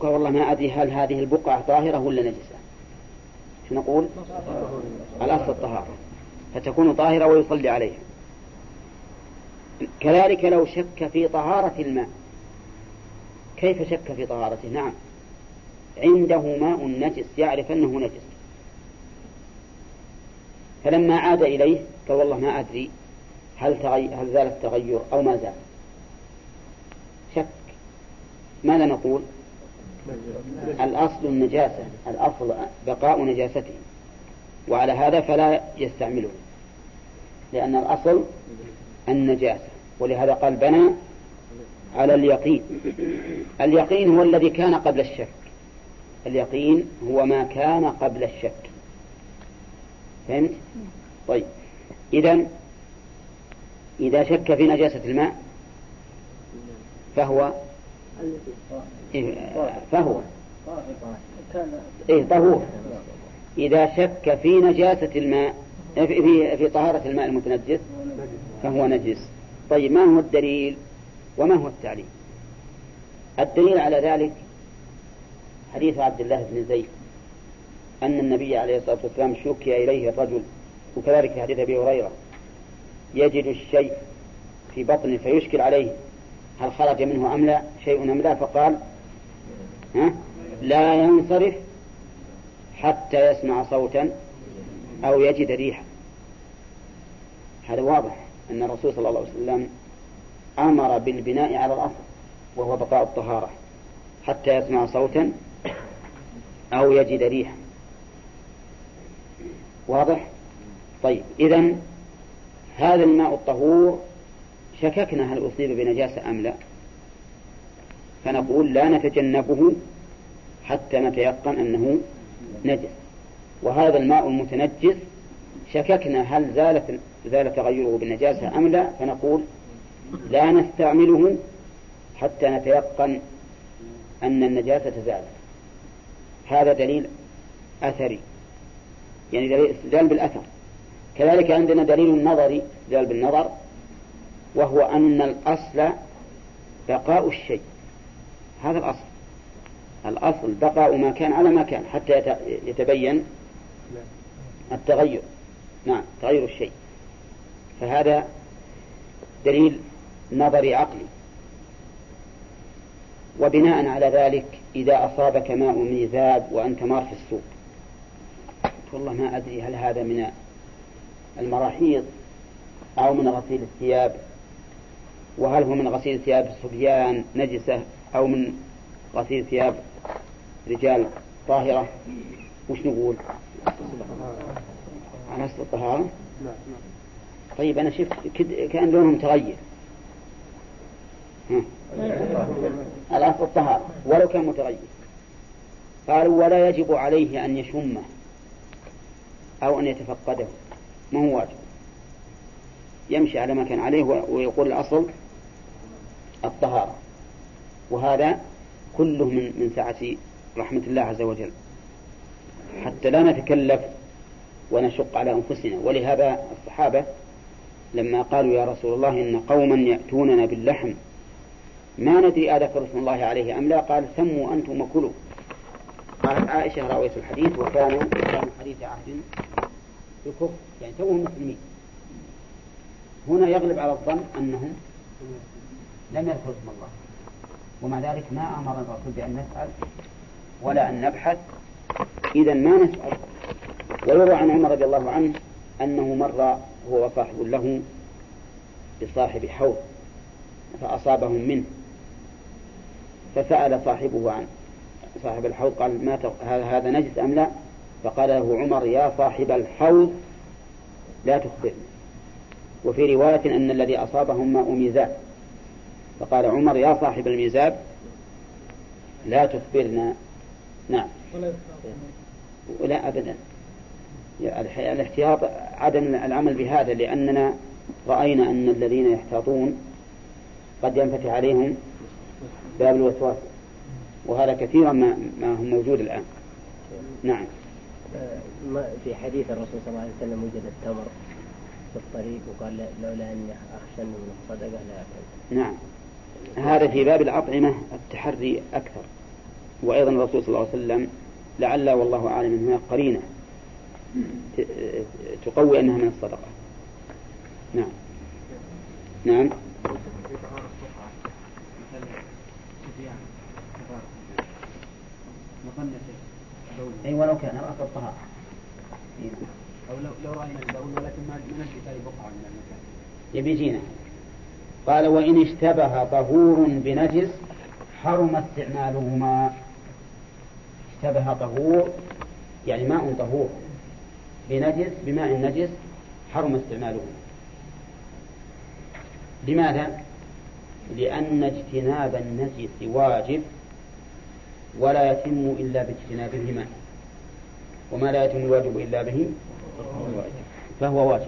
قال والله ما أدري هل هذه البقعة طاهرة ولا نجسة. شو نقول؟ الأصل الطهارة. فتكون طاهرة ويصلي عليها. كذلك لو شك في طهارة الماء. كيف شك في طهارته؟ نعم. عنده ماء نجس يعرف أنه نجس. فلما عاد إليه قال والله ما أدري هل, تغي... هل زال التغير أو ما زال؟ شك. ماذا نقول؟ الأصل النجاسة الأصل بقاء نجاسته. وعلى هذا فلا يستعمله لأن الأصل النجاسة. ولهذا قال بنى على اليقين. اليقين هو الذي كان قبل الشك. اليقين هو ما كان قبل الشك. فهمت؟ طيب. إذا إذا شك في نجاسة الماء فهو فهو. إيه طهور. إذا شك في نجاسة الماء في في طهارة الماء المتنجس فهو نجس. طيب ما هو الدليل؟ وما هو التعليل؟ الدليل على ذلك حديث عبد الله بن زيد أن النبي عليه الصلاة والسلام شكي إليه الرجل وكذلك حديث أبي هريرة. يجد الشيء في بطنه فيشكل عليه. هل خرج منه أم لا؟ شيء أم لا؟ فقال ها؟ لا ينصرف حتى يسمع صوتا أو يجد ريحا. هذا واضح أن الرسول صلى الله عليه وسلم أمر بالبناء على الأصل وهو بقاء الطهارة حتى يسمع صوتا أو يجد ريحا. واضح؟ طيب إذا هذا الماء الطهور شككنا هل أصيب بنجاسة أم لا؟ فنقول لا نتجنبه حتى نتيقن أنه نجس. وهذا الماء المتنجس شككنا هل زالت زال تغيره بالنجاسة أم لا؟ فنقول لا نستعمله حتى نتيقن أن النجاسة زالت. هذا دليل أثري. يعني دليل استدلال بالأثر. كذلك عندنا دليل نظري استدلال بالنظر وهو أن الأصل بقاء الشيء. هذا الأصل. الأصل بقاء ما كان على ما كان حتى يتبين التغير. نعم تغير الشيء. فهذا دليل نظري عقلي. وبناء على ذلك إذا أصابك ماء ميزاب وأنت مار في السوق. والله ما أدري هل هذا من المراحيض أو من غسيل الثياب. وهل هو من غسيل ثياب الصبيان نجسة أو من غسيل ثياب رجال طاهرة؟ وش نقول؟ على أصل الطهارة؟ طيب أنا شفت كأن لونهم تغير. ها. الأصل الطهارة ولو كان متغير. قالوا ولا يجب عليه أن يشمه أو أن يتفقده. ما هو واجب. يمشي على ما كان عليه ويقول الأصل الطهارة. وهذا كله من من سعة رحمة الله عز وجل. حتى لا نتكلف ونشق على أنفسنا. ولهذا الصحابة لما قالوا يا رسول الله إن قوما يأتوننا باللحم ما ندري أذكر اسم الله عليه أم لا قال سموا أنتم وكلوا. قالت عائشة راوية الحديث وكانوا كانوا حديث عهد. بكفر يعني توهم مسلمين هنا يغلب على الظن أنهم لم يذكروا اسم الله. ومع ذلك ما أمر الرسول بأن نسأل ولا أن نبحث. إذا ما نسأل؟ ويروى عن عمر رضي الله عنه أنه مر هو وصاحب له بصاحب حوض فأصابهم منه. فسأل صاحبه عن صاحب الحوض قال ما هذا نجس أم لا؟ فقال له عمر يا صاحب الحوض لا تخبرني وفي رواية أن الذي أصابهم ماء ميزاب. فقال عمر يا صاحب الميزاب لا تخبرنا. نعم. ولا أبدا. الاحتياط عدم العمل بهذا لأننا رأينا أن الذين يحتاطون قد ينفتح عليهم باب الوسواس وهذا كثيرا ما, ما هو موجود الآن. نعم. في حديث الرسول صلى الله عليه وسلم وجد التمر في الطريق وقال لولا أني أخشى من الصدقة لا أكل. نعم. هذا في باب الأطعمة التحري أكثر. وأيضا الرسول صلى الله عليه وسلم لعل والله أعلم أن هناك قرينة تقوي أنها من الصدقة. نعم. نعم. أي ولو كان رأس الطهارة أو لو لو رأينا البول ولكن ما نجد بقعة من المكان. يبي يجينا قال وإن اشتبه طهور بنجس حرم استعمالهما. اشتبه طهور يعني ماء طهور بنجس بماء نجس حرم استعماله لماذا؟ لأن اجتناب النجس واجب. ولا يتم إلا باجتنابهما. وما لا يتم الواجب إلا به فهو واجب.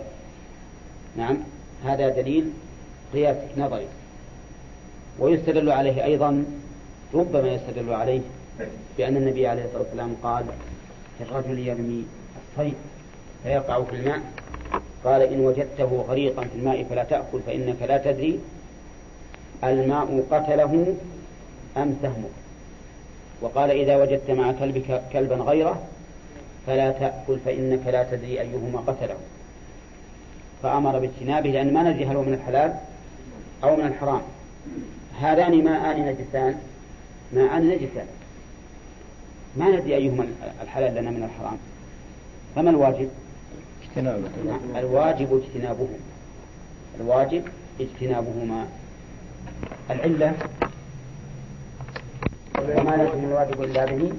نعم. هذا دليل قياس نظري. ويستدل عليه أيضا ربما يستدل عليه بأن النبي عليه الصلاة والسلام قال الرجل يرمي الصيد فيقع في الماء. قال إن وجدته غريقا في الماء فلا تأكل فإنك لا تدري الماء قتله أم سهمك وقال إذا وجدت مع كلبك كلبا غيره فلا تأكل فإنك لا تدري أيهما قتله. فأمر باجتنابه لأن ما ندري هل هو من الحلال أو من الحرام. هذان ماءان نجسان ماءان نجسان. ما ندري أيهما الحلال لنا من الحرام. فما الواجب؟ اجتنابه. الواجب اجتنابهما. الواجب اجتنابهما. العلة وما لكم الواجب إلا به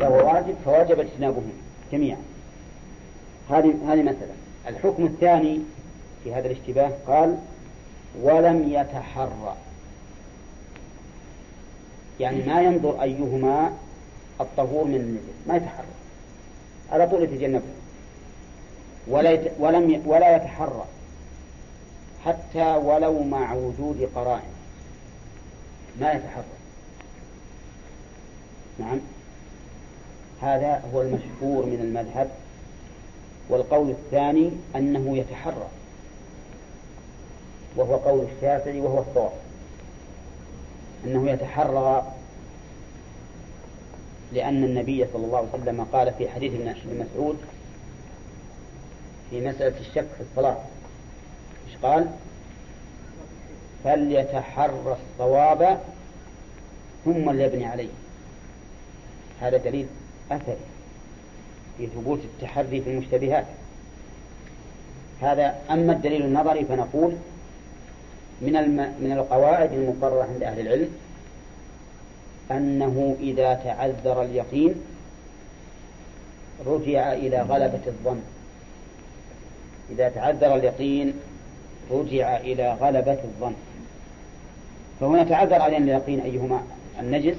فهو واجب فواجب اجتنابهما جميعا. هذه هذه مسألة. الحكم الثاني في هذا الاشتباه قال ولم يتحرى. يعني ما ينظر أيهما الطهور من النجس. ما يتحرى. على طول يتجنبه. ولا. ولم. ولا يتحرى. حتى ولو مع وجود قرائن. ما يتحرى. نعم. هذا هو المشهور من المذهب. والقول الثاني أنه يتحرى. وهو قول الشافعي وهو الصواب. أنه يتحرى لأن النبي صلى الله عليه وسلم قال في حديث ابن مسعود في مسألة الشك في الصلاة إيش قال؟ فليتحرى الصواب ثم ليبني عليه. هذا دليل أثري في ثبوت التحري في المشتبهات. هذا أما الدليل النظري فنقول من الم... من القواعد المقررة عند أهل العلم أنه إذا تعذر اليقين رجع إلى غلبة الظن. إذا تعذر اليقين رجع إلى غلبة الظن. فهنا تعذر علينا اليقين أيهما؟ النجس.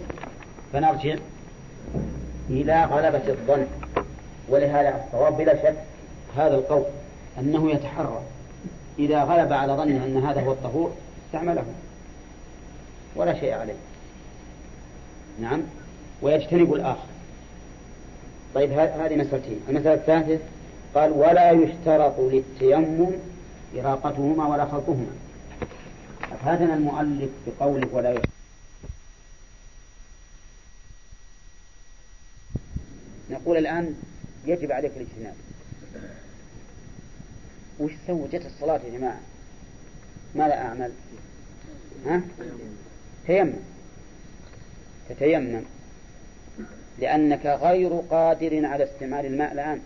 فنرجع إلى غلبة الظن. ولهذا الصواب بلا شك هذا القول أنه يتحرى. إذا غلب على ظنه أن هذا هو الطهور استعمله. ولا شيء عليه. نعم. ويجتنب الآخر. طيب هذه مسألتين. المسألة الثالثة قال ولا يشترط للتيمم إراقتهما ولا خلطهما. أفادنا المؤلف بقوله ولا يشترط؟ نقول الآن يجب عليك الاجتناب. وش سوي جت الصلاة يا جماعة. ماذا أعمل؟ ها؟ تيمم. تتيمم. لأنك غير قادر على استعمال الماء الآن.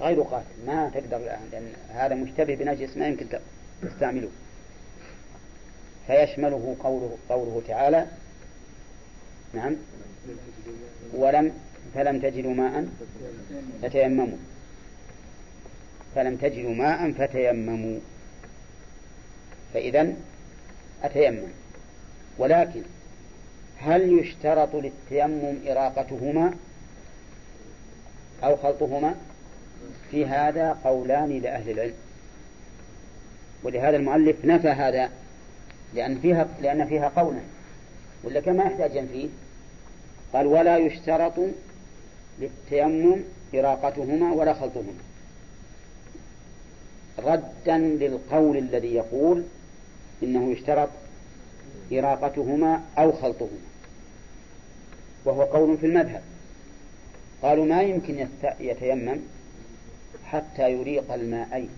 غير قادر. ما تقدر الآن لأن هذا مشتبه بنجس ما يمكن تستعمله. فيشمله قوله, قوله تعالى. نعم. ولم فلم تجدوا ماء فتيمموا. فلم تجدوا ماء فتيمموا. فإذا أتيمم. ولكن هل يشترط للتيمم إراقتهما أو خلطهما؟ في هذا قولان لأهل العلم. ولهذا المؤلف نفى هذا لأن فيها لأن فيها قولا. ولا كما يحتاج فيه؟ قال ولا يشترط للتيمم إراقتهما ولا خلطهما. ردا للقول الذي يقول إنه يشترط إراقتهما أو خلطهما. وهو قول في المذهب. قالوا ما يمكن يتيمم حتى يريق الماءين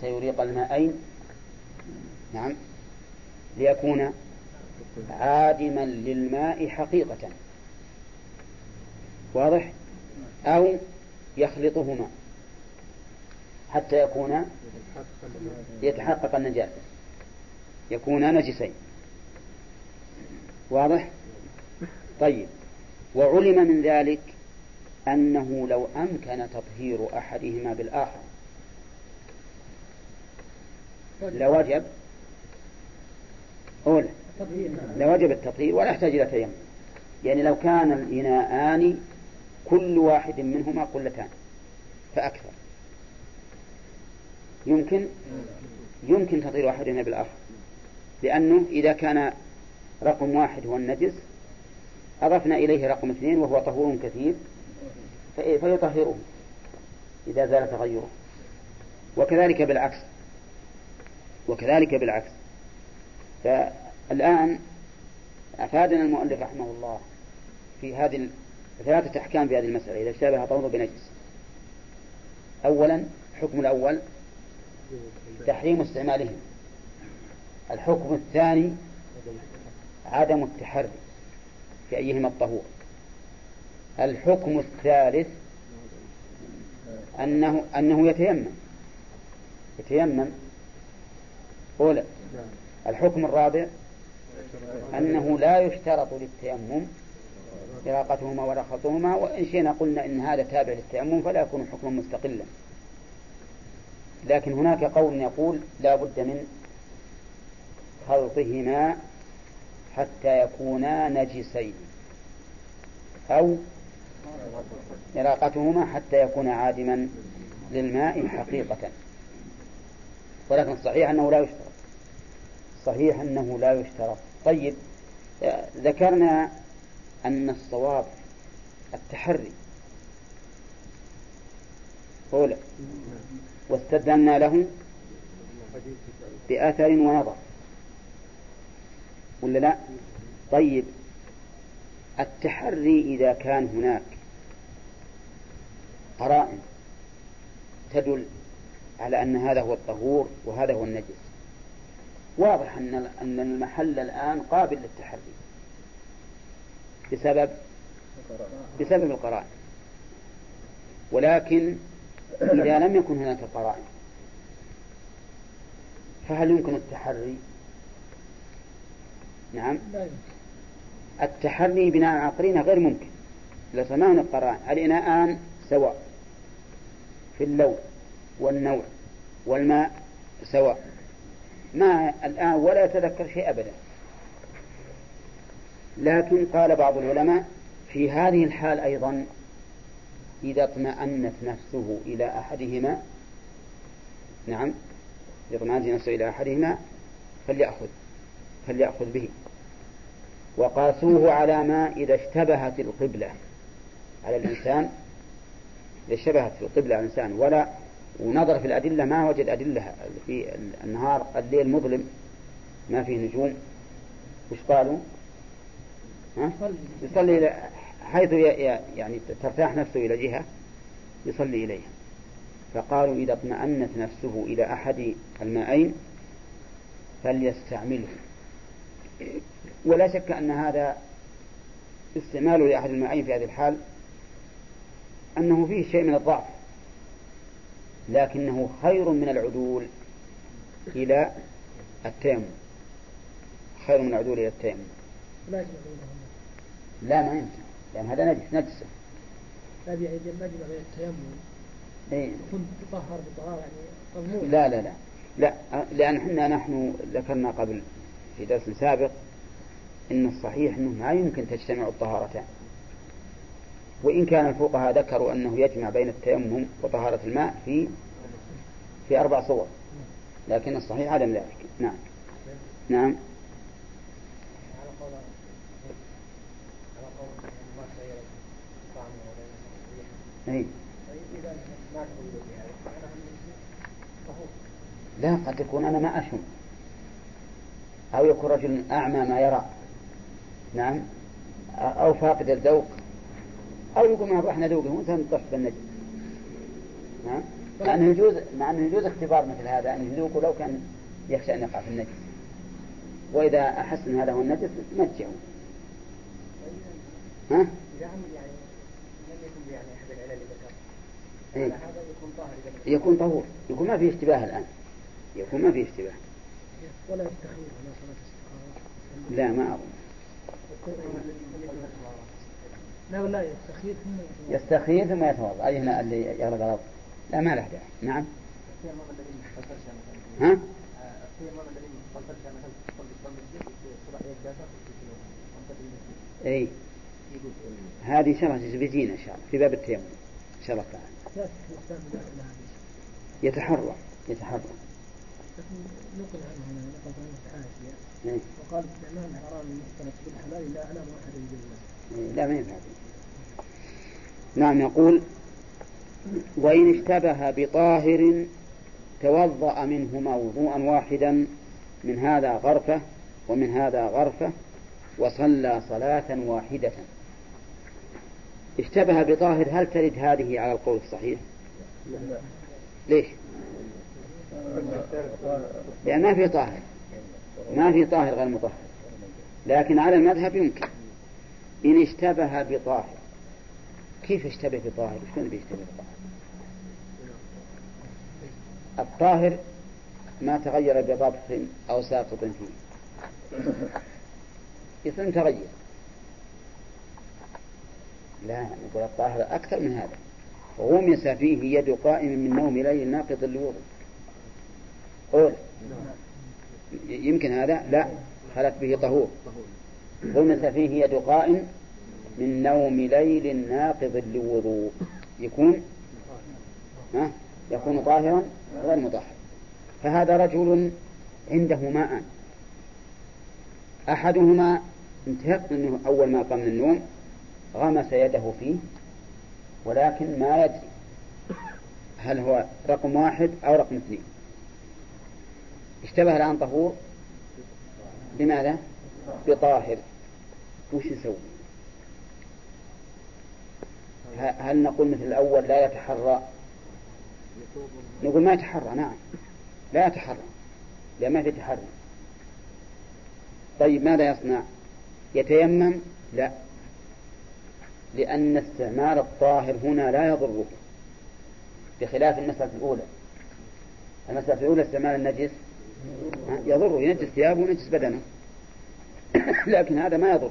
حتى يريق الماءين نعم. ليكون عادما للماء حقيقة. واضح؟ أو يخلطهما حتى يكون يتحقق النجاسة يكون نجسين. واضح؟ طيب. وعلم من ذلك أنه لو أمكن تطهير أحدهما بالآخر. لوجب؟ أولى. لوجب التطهير ولا يحتاج إلى تيمم. يعني لو كان الإناءان كل واحد منهما قلتان فأكثر. يمكن؟ يمكن تطهير واحدهما بالآخر. لأنه إذا كان رقم واحد هو النجس أضفنا إليه رقم اثنين وهو طهور كثير فيطهره إذا زال تغيره. وكذلك بالعكس. وكذلك بالعكس. فالآن أفادنا المؤلف رحمه الله في هذه ثلاثة أحكام في هذه المسألة إذا اشتبه طهور بنجس أولا الحكم الأول تحريم استعمالهم. الحكم الثاني عدم التحري في أيهما الطهور. الحكم الثالث أنه أنه يتيمم. يتيمم. أولى الحكم الرابع أنه لا يشترط للتيمم إراقتهما ولا خلطهما وإن شئنا قلنا إن هذا تابع للتيمم فلا يكون حكما مستقلا. لكن هناك قول يقول لا بد من خلطهما حتى يكونا نجسين أو إراقتهما حتى يكون عادما للماء حقيقة. ولكن الصحيح أنه لا يشترط. صحيح أنه لا يشترط. طيب ذكرنا أن الصواب التحري. أولى واستدلنا له بأثر ونظر. ولا لا؟ طيب التحري إذا كان هناك قرائن تدل على أن هذا هو الطهور وهذا هو النجس. واضح أن أن المحل الآن قابل للتحري. بسبب بسبب القرائن. ولكن إذا لم يكن هناك قرائن فهل يمكن التحري؟ نعم. التحري بناء على قرينة غير ممكن. لو سمعنا القرائن الإناءان سواء في اللون والنوع والماء سواء. ما الآن ولا يتذكر شيء أبدا. لكن قال بعض العلماء في هذه الحال أيضا إذا اطمأنت نفسه إلى أحدهما نعم إذا اطمأنت نفسه إلى أحدهما فليأخذ فليأخذ به. وقاسوه على ما إذا اشتبهت القبلة. على الإنسان إذا اشتبهت القبلة على الإنسان ولا ونظر في الأدلة ما وجد أدلة في النهار الليل مظلم ما فيه نجوم وش قالوا؟ ها؟ يصلي إلى حيث يعني ترتاح نفسه إلى جهة يصلي إليها فقالوا إذا اطمأنت نفسه إلى أحد المائين فليستعمله ولا شك أن هذا استعماله لأحد المائين في هذه الحال أنه فيه شيء من الضعف لكنه خير من العدول إلى التيمم. خير من العدول إلى التيمم. لا ما يمكن. لأن هذا نجس نجسة هذه يعني المجمع بين التيمم. إيه؟ يكون تطهر بطهارة يعني مضمون لا لا لا. لا لأن إحنا نحن ذكرنا قبل في درس سابق إن الصحيح أنه ما يمكن تجتمع الطهارتان. وإن كان الفقهاء ذكروا أنه يجمع بين التيمم وطهارة الماء في في أربع صور. لكن الصحيح عدم ذلك. نعم. نعم. أي. لا قد يكون أنا ما أشم. أو يكون رجل أعمى ما يرى. نعم. أو فاقد الذوق. أو يقول ما إحنا ذوقه وانت نطح بالنجم نعم مع أنه يجوز مع أنه يجوز اختبار مثل هذا أن يذوقه لو كان يخشى أن يقع في النجس وإذا أحس أن هذا هو النجس نجعه. ها؟ إيه؟ يكون طهور. يكون ما فيه اشتباه الآن. يكون ما فيه اشتباه. ولا صلاة لا ما أظن. لا ولا يستخير ثم يستخير ثم يتوضأ. أي هنا اللي يغلق الأرض؟ لا ما له داعي. نعم. ها؟ اي هذه شرح بيجينا إن شاء الله في باب التيمم. ان شاء الله تعالى يتحرى يتحرى. نقل عنه نقل عنه إيه؟ وقال استعمال الحرام المختلط بالحلال لا اعلم احد يجوز لا ما ينفع نعم يقول وإن اشتبه بطاهر توضأ منهما وضوءا واحدا من هذا غرفة ومن هذا غرفة وصلى صلاة واحدة اشتبه بطاهر هل ترد هذه على القول الصحيح ليش لأن ما في طاهر. ما في طاهر غير مطهر. لكن على المذهب يمكن. إن اشتبه بطاهر. كيف اشتبه بطاهر؟ شلون بيشتبه بطاهر؟ الطاهر ما تغير بضبط أو ساقط فيه. اسم تغير لا نقول الطاهر أكثر من هذا. غمس فيه يد قائم من نوم ليل ناقض الوضوء. قول يمكن هذا؟ لا. خلت به طهور. غمس فيه يد قائم من نوم ليل ناقض لوضوء يكون؟ ها؟ يكون طاهرا غير مطهر. فهذا رجل عنده ماء. أحدهما انتهت منه أول ما قام من النوم غمس يده فيه ولكن ما يدري هل هو رقم واحد أو رقم اثنين. اشتبه الآن طهور. بماذا؟ بطاهر. وش نسوي؟ هل نقول مثل الأول لا يتحرى؟ نقول ما يتحرى نعم. لا يتحرى. لأن ما في تحري طيب ماذا يصنع؟ يتيمم؟ لا. لأن استعمال الطاهر هنا لا يضره بخلاف المسألة الأولى. المسألة الأولى استعمال النجس. يضره ينجس ثيابه وينجس بدنه. لكن هذا ما يضر.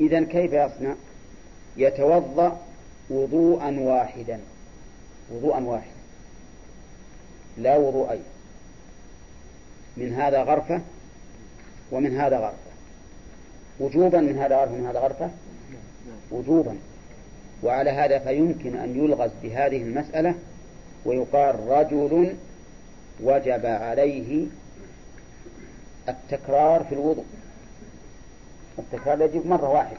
إذا كيف يصنع؟ يتوضأ وضوءا واحدا. وضوءا واحدا لا وضوءين من هذا غرفة ومن هذا غرفة. وجوبا من هذا غرفة ومن هذا غرفة؟ وجوبا. وعلى هذا فيمكن أن يلغز بهذه المسألة ويقال رجل وجب عليه التكرار في الوضوء. التكرار يجب مرة واحدة.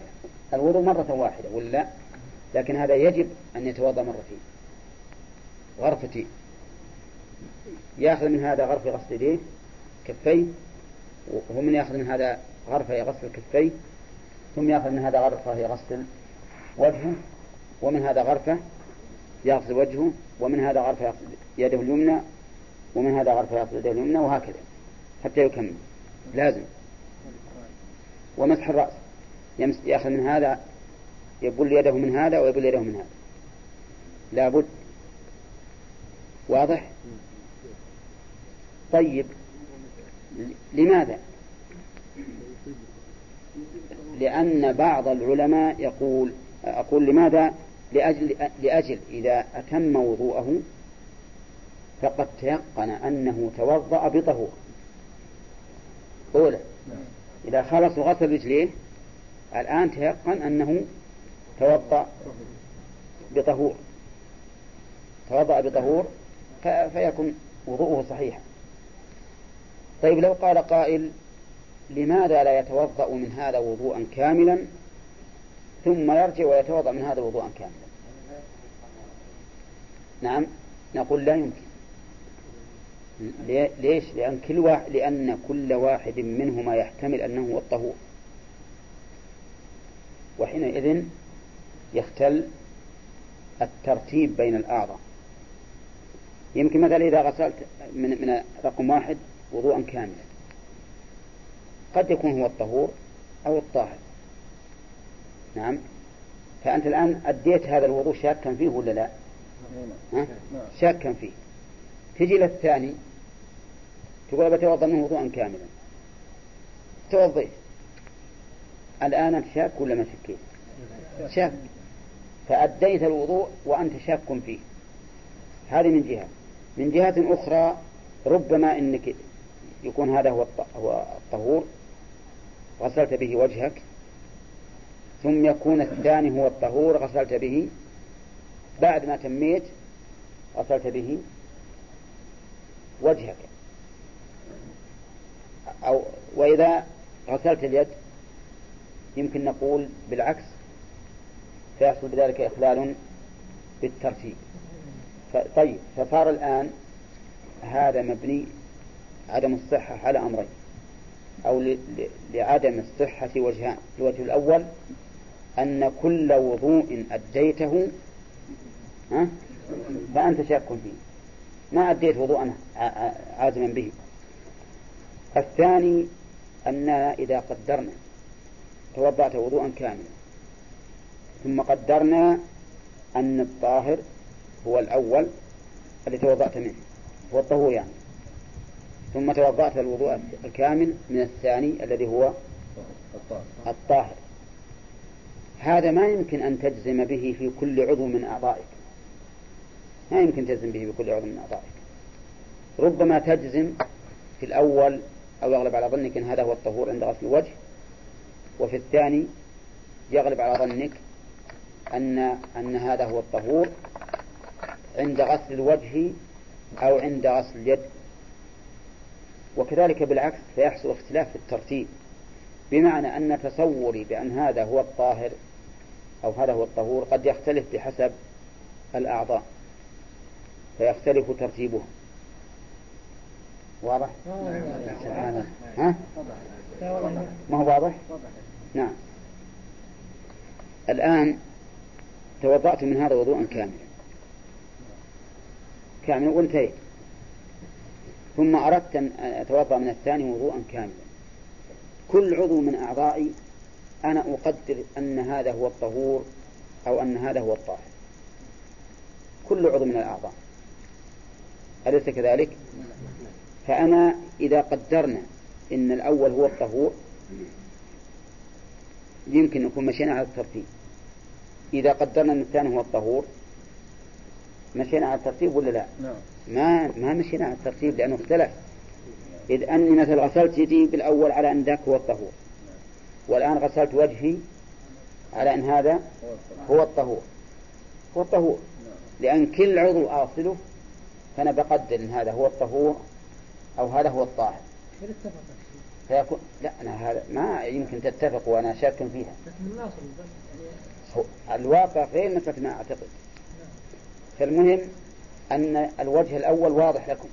الوضوء مرة واحدة ولا لكن هذا يجب أن يتوضأ مرتين. غرفتين يأخذ من هذا غرفة غسل يديه كفيه ومن يأخذ من هذا غرفة يغسل كفيه ثم يأخذ من هذا غرفة يغسل وجهه ومن هذا غرفة يغسل وجهه ومن هذا غرفة يغسل يده اليمنى ومن هذا غرفة يغسل يده اليمنى وهكذا حتى يكمل. لازم. ومسح الرأس. يأخذ من هذا يبل يده من هذا ويبل يده من هذا. لابد. واضح؟ طيب. لماذا؟ لأن بعض العلماء يقول أقول لماذا؟ لأجل, لأجل إذا أتم وضوءه فقد تيقن أنه توضأ بطهور. أولى إذا خلص وغسل رجليه الآن تيقن أنه توضأ بطهور. توضأ بطهور فيكون وضوءه صحيحا طيب لو قال قائل لماذا لا يتوضأ من هذا وضوءا كاملا؟ ثم يرجع ويتوضأ من هذا وضوءا كاملا. نعم نقول لا يمكن. ليش؟ لأن كل واحد لأن كل واحد منهما يحتمل أنه هو الطهور. وحينئذ يختل الترتيب بين الأعضاء. يمكن مثلا إذا غسلت من, من رقم واحد وضوءا كاملا. قد يكون هو الطهور أو الطاهر. نعم. فأنت الآن أديت هذا الوضوء شاكا فيه ولا لا؟ ها؟ شاكا فيه. تجي للثاني تقول بتوضأ منه وضوءا كاملا. توضيت الآن أنت شاك ولا ما شكيت؟ شاك. فأديت الوضوء وأنت شاك فيه. هذه من جهة. من جهة أخرى ربما إنك يكون هذا هو الطهور غسلت به وجهك ثم يكون الثاني هو الطهور غسلت به. بعد ما تميت غسلت به وجهك. أو وإذا غسلت اليد يمكن نقول بالعكس فيحصل بذلك إخلال بالترتيب. طيب فصار الآن هذا مبني عدم الصحة على أمرين. أو لعدم الصحة وجهان. الوجه الأول أن كل وضوء أديته فأنت شاك فيه. ما أديت وضوءا عازما به. الثاني أننا إذا قدرنا توضأت وضوءا كاملا ثم قدرنا أن الطاهر هو الأول الذي توضأت منه هو الطهور يعني ثم توضأت الوضوء الكامل من الثاني الذي هو الطاهر. هذا ما يمكن أن تجزم به في كل عضو من أعضائك. ما يمكن تجزم به بكل عضو من أعضائك. ربما تجزم في الأول أو يغلب على ظنك أن هذا هو الطهور عند غسل الوجه. وفي الثاني يغلب على ظنك أن أن هذا هو الطهور عند غسل الوجه أو عند غسل اليد. وكذلك بالعكس فيحصل اختلاف في الترتيب بمعنى أن تصوري بأن هذا هو الطاهر أو هذا هو الطهور قد يختلف بحسب الأعضاء فيختلف ترتيبها واضح؟ سبحان ها؟ ما هو واضح؟ نعم الآن توضأت من هذا وضوءا كاملا كاملا وانتهيت ثم أردت أن أتوضأ من الثاني وضوءا كاملا كل عضو من أعضائي أنا أقدر أن هذا هو الطهور أو أن هذا هو الطاهر كل عضو من الأعضاء أليس كذلك؟ فأنا إذا قدرنا إن الأول هو الطهور يمكن نكون مشينا على الترتيب. إذا قدرنا أن الثاني هو الطهور مشينا على الترتيب ولا لا؟ نعم. ما ما مشينا على الترتيب لأنه اختلف. إذ أني مثلا غسلت يدي بالأول على أن ذاك هو الطهور. والآن غسلت وجهي على أن هذا هو الطهور. هو الطهور. لأن كل عضو أغسله فأنا بقدر أن هذا هو الطهور. أو هذا هو الطاهر. فيكون لا أنا هذا ما يمكن تتفق وأنا شاك فيها. الواقع غير مثل ما أعتقد. فالمهم أن الوجه الأول واضح لكم.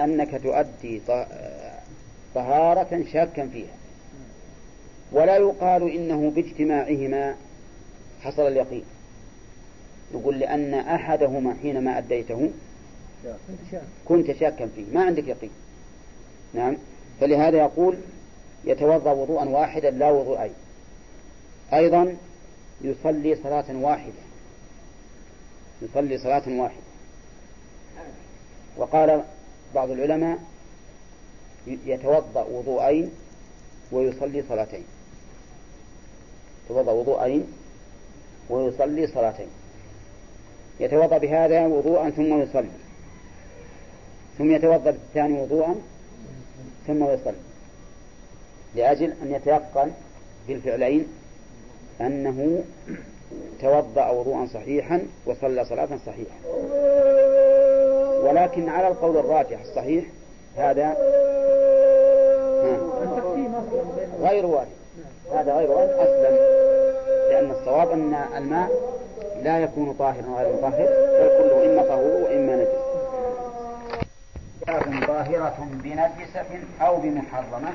أنك تؤدي طهارة شاكا فيها. ولا يقال إنه باجتماعهما حصل اليقين. نقول لأن أحدهما حينما أديته كنت شاكا فيه. ما عندك يقين. نعم. فلهذا يقول يتوضأ وضوءا واحدا لا وضوءين. أيضا يصلي صلاة واحدة. يصلي صلاة واحدة. وقال بعض العلماء يتوضأ وضوءين ويصلي صلاتين. يتوضأ وضوءين ويصلي صلاتين. يتوضأ بهذا وضوءا ثم يصلي. ثم يتوضأ بالثاني وضوءا ثم يصلي. لأجل أن يتيقن بالفعلين أنه توضأ وضوءا صحيحا وصلى صلاة صحيحة. ولكن على القول الراجح الصحيح هذا غير وارد هذا غير وارد أصلا لأن الصواب أن الماء لا يكون طاهرا غير مطهر بل كله إما طهور وإما نجس ظاهرة بنجسة أو بمحرمة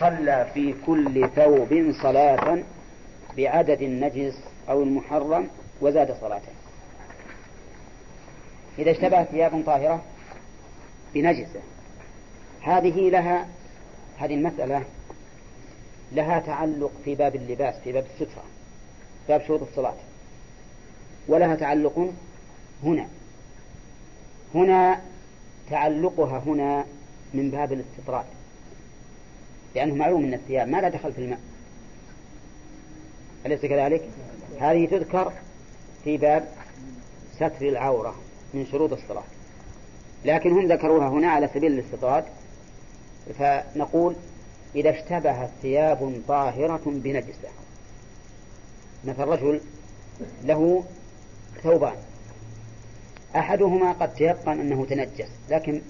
صلى في كل ثوب صلاة بعدد النجس أو المحرم وزاد صلاته. إذا اشتبهت ثياب طاهرة بنجسة هذه لها هذه المسألة لها تعلق في باب اللباس في باب السترة باب شروط الصلاة. ولها تعلق هنا. هنا تعلقها هنا من باب الاستطراد. لأنه معلوم أن الثياب ما لا دخل في الماء. أليس كذلك؟ هذه تذكر في باب ستر العورة من شروط الصلاة. لكن هم ذكروها هنا على سبيل الاستطراد فنقول إذا اشتبهت ثياب طاهرة بنجسة. مثل رجل له ثوبان. أحدهما قد تيقن أنه تنجس لكن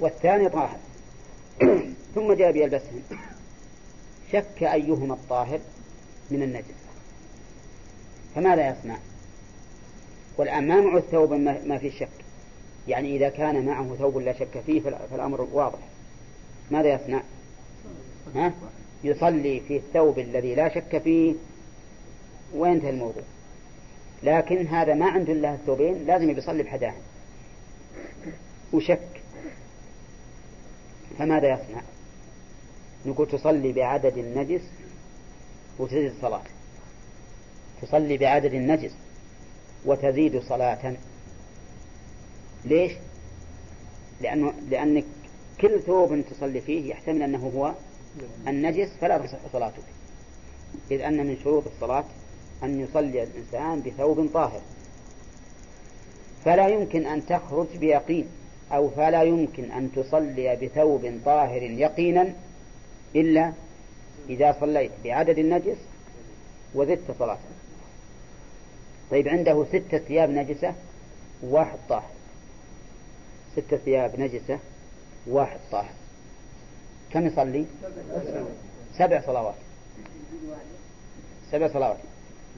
والثاني طاهر. ثم جاء بيلبسهم شك أيهما الطاهر من النجس. فماذا يصنع والآن ما معه الثوب ما في شك. يعني إذا كان معه ثوب لا شك فيه فالأمر واضح. ماذا يصنع؟ ها؟ يصلي في الثوب الذي لا شك فيه. وينتهي الموضوع. لكن هذا ما عنده إلا الثوبين لازم يصلي بحداه وشك. فماذا يصنع؟ نقول تصلي بعدد النجس وتزيد الصلاة. تصلي بعدد النجس وتزيد صلاة. ليش؟ لأنه لأنك كل ثوب تصلي فيه يحتمل أنه هو النجس فلا تصح صلاتك. إذ أن من شروط الصلاة أن يصلي الإنسان بثوب طاهر. فلا يمكن أن تخرج بيقين أو فلا يمكن أن تصلي بثوب طاهر يقينا إلا إذا صليت بعدد النجس وزدت صلاة طيب عنده ستة ثياب نجسة وواحد طاهر. ستة ثياب نجسة واحد طاهر. كم يصلي؟ سبع صلوات. سبع صلوات.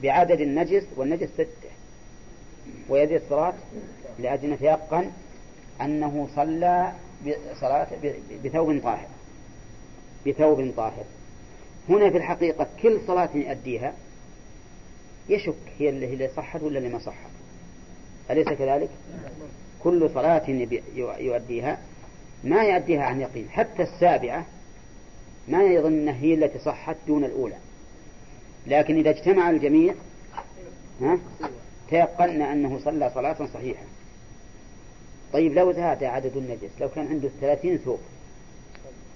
بعدد النجس والنجس ستة. ويزيد الصلاة لأجل أن يتيقن أنه صلى بصلاة بثوب طاهر. بثوب طاهر. هنا في الحقيقة كل صلاة يؤديها يشك هي اللي صحت ولا اللي ما صحت. أليس كذلك؟ كل صلاة يؤديها ما يؤديها عن يقين. حتى السابعة ما يظن هي التي صحت دون الأولى. لكن إذا اجتمع الجميع ها؟ تيقنا أنه صلى صلاة صحيحة. طيب لو زاد عدد النجس لو كان عنده ثلاثين ثوب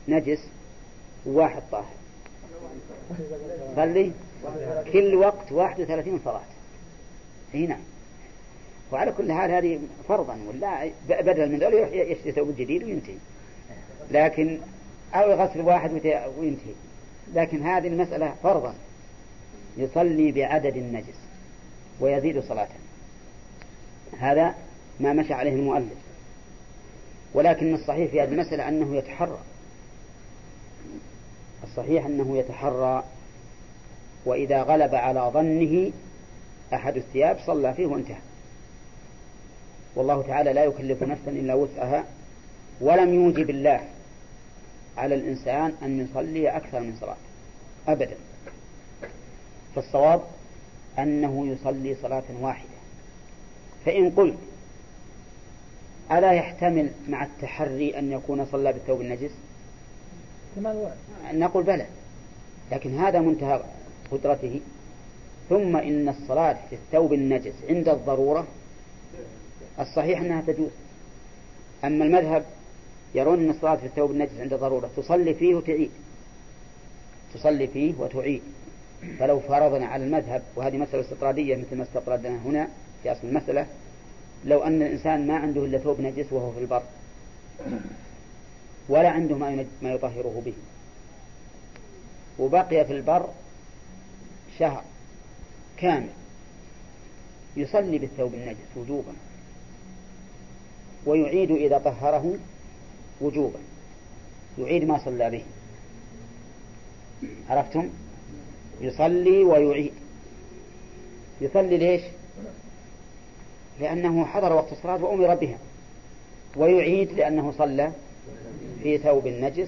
نجس وواحد طاهر. صلي؟ كل وقت واحد وثلاثين صلاة. هنا نعم. وعلى كل حال هذه فرضا ولا بدل من ذلك يشتري ثوب جديد وينتهي. لكن أو يغسل واحد وينتهي. لكن هذه المسألة فرضا. يصلي بعدد النجس ويزيد صلاته هذا ما مشى عليه المؤلف. ولكن الصحيح في هذه المسألة أنه يتحرى. الصحيح أنه يتحرى. وإذا غلب على ظنه أحد الثياب صلى فيه وانتهى. والله تعالى لا يكلف نفسا إلا وسعها. ولم يوجب الله على الإنسان أن يصلي أكثر من صلاة. أبدا. فالصواب أنه يصلي صلاة واحدة. فإن قلت ألا يحتمل مع التحري أن يكون صلى بالثوب النجس؟ نقول بلى لكن هذا منتهى قدرته. ثم إن الصلاة في الثوب النجس عند الضرورة الصحيح أنها تجوز. أما المذهب يرون أن الصلاة في الثوب النجس عند ضرورة تصلي فيه وتعيد. تصلي فيه وتعيد. فلو فرضنا على المذهب وهذه مسألة استطرادية مثل ما استطردنا هنا في أصل المسألة لو أن الإنسان ما عنده إلا ثوب نجس وهو في البر ولا عنده ما ما يطهره به. وبقي في البر شهر كامل يصلي بالثوب النجس وجوبا ويعيد إذا طهره وجوبا يعيد ما صلى به. عرفتم؟ يصلي ويعيد. يصلي ليش لأنه حضر وقت الصلاة وأمر بها. ويعيد لأنه صلى في ثوب النجس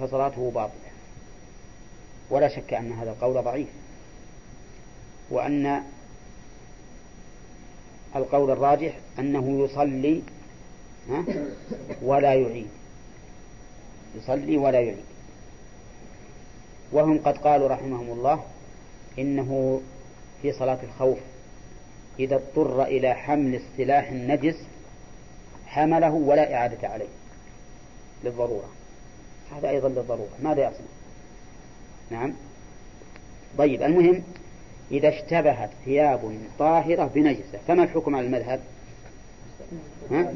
فصلاته باطلة. ولا شك أن هذا القول ضعيف. وأن القول الراجح أنه يصلي ولا يعيد. يصلي ولا يعيد. وهم قد قالوا رحمهم الله إنه في صلاة الخوف. إذا اضطر إلى حمل السلاح النجس حمله ولا إعادة عليه. للضرورة. هذا أيضا للضرورة. ماذا يصنع؟ نعم. طيب المهم إذا اشتبهت ثياب طاهرة بنجسة فما الحكم على المذهب؟ ها؟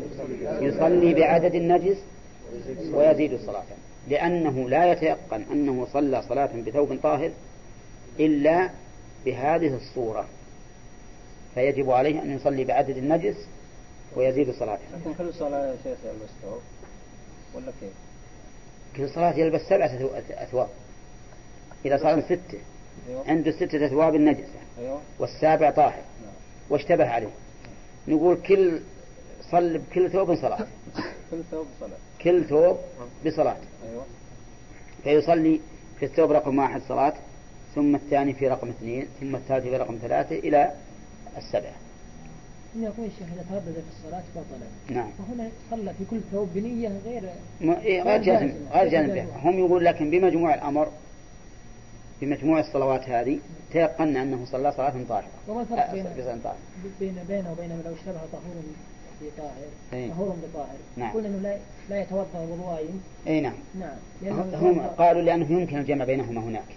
يصلي بعدد النجس ويزيد الصلاة. لأنه لا يتيقن أنه صلى صلاة بثوب طاهر إلا بهذه الصورة فيجب عليه أن يصلي بعدد النجس ويزيد صلاته لكن كل صلاة يلبس ثوب ولا كيف؟ كل صلاة يلبس سبعة أثواب إذا صار ستة أيوة. عنده ستة أثواب النجسة أيوة. والسابع طاهر نعم. واشتبه عليه نقول كل صل بكل ثوب صلاة كل ثوب صلاة. كل ثوب بصلاة. أيوة. فيصلي في الثوب رقم واحد صلاة ثم الثاني في رقم اثنين ثم الثالث في رقم ثلاثة إلى السبعة إن يقول الشيخ إذا تردد في الصلاة بطلت نعم. فهنا صلى في كل ثوب بنية غير م... إيه غير جازم غير جازم. هم يقول لكن بمجموع الأمر بمجموع الصلوات هذه تيقنا أنه صلى صلاة طاهرة. وما الفرق بين بين بينه وبين لو اشتبه طهور بطاهر إيه. طهور بطاهر. نعم. قلنا أنه لا لا يتوضأ وضوءين أي نعم. نعم. هم قالوا لأنه يمكن الجمع بينهما هناك.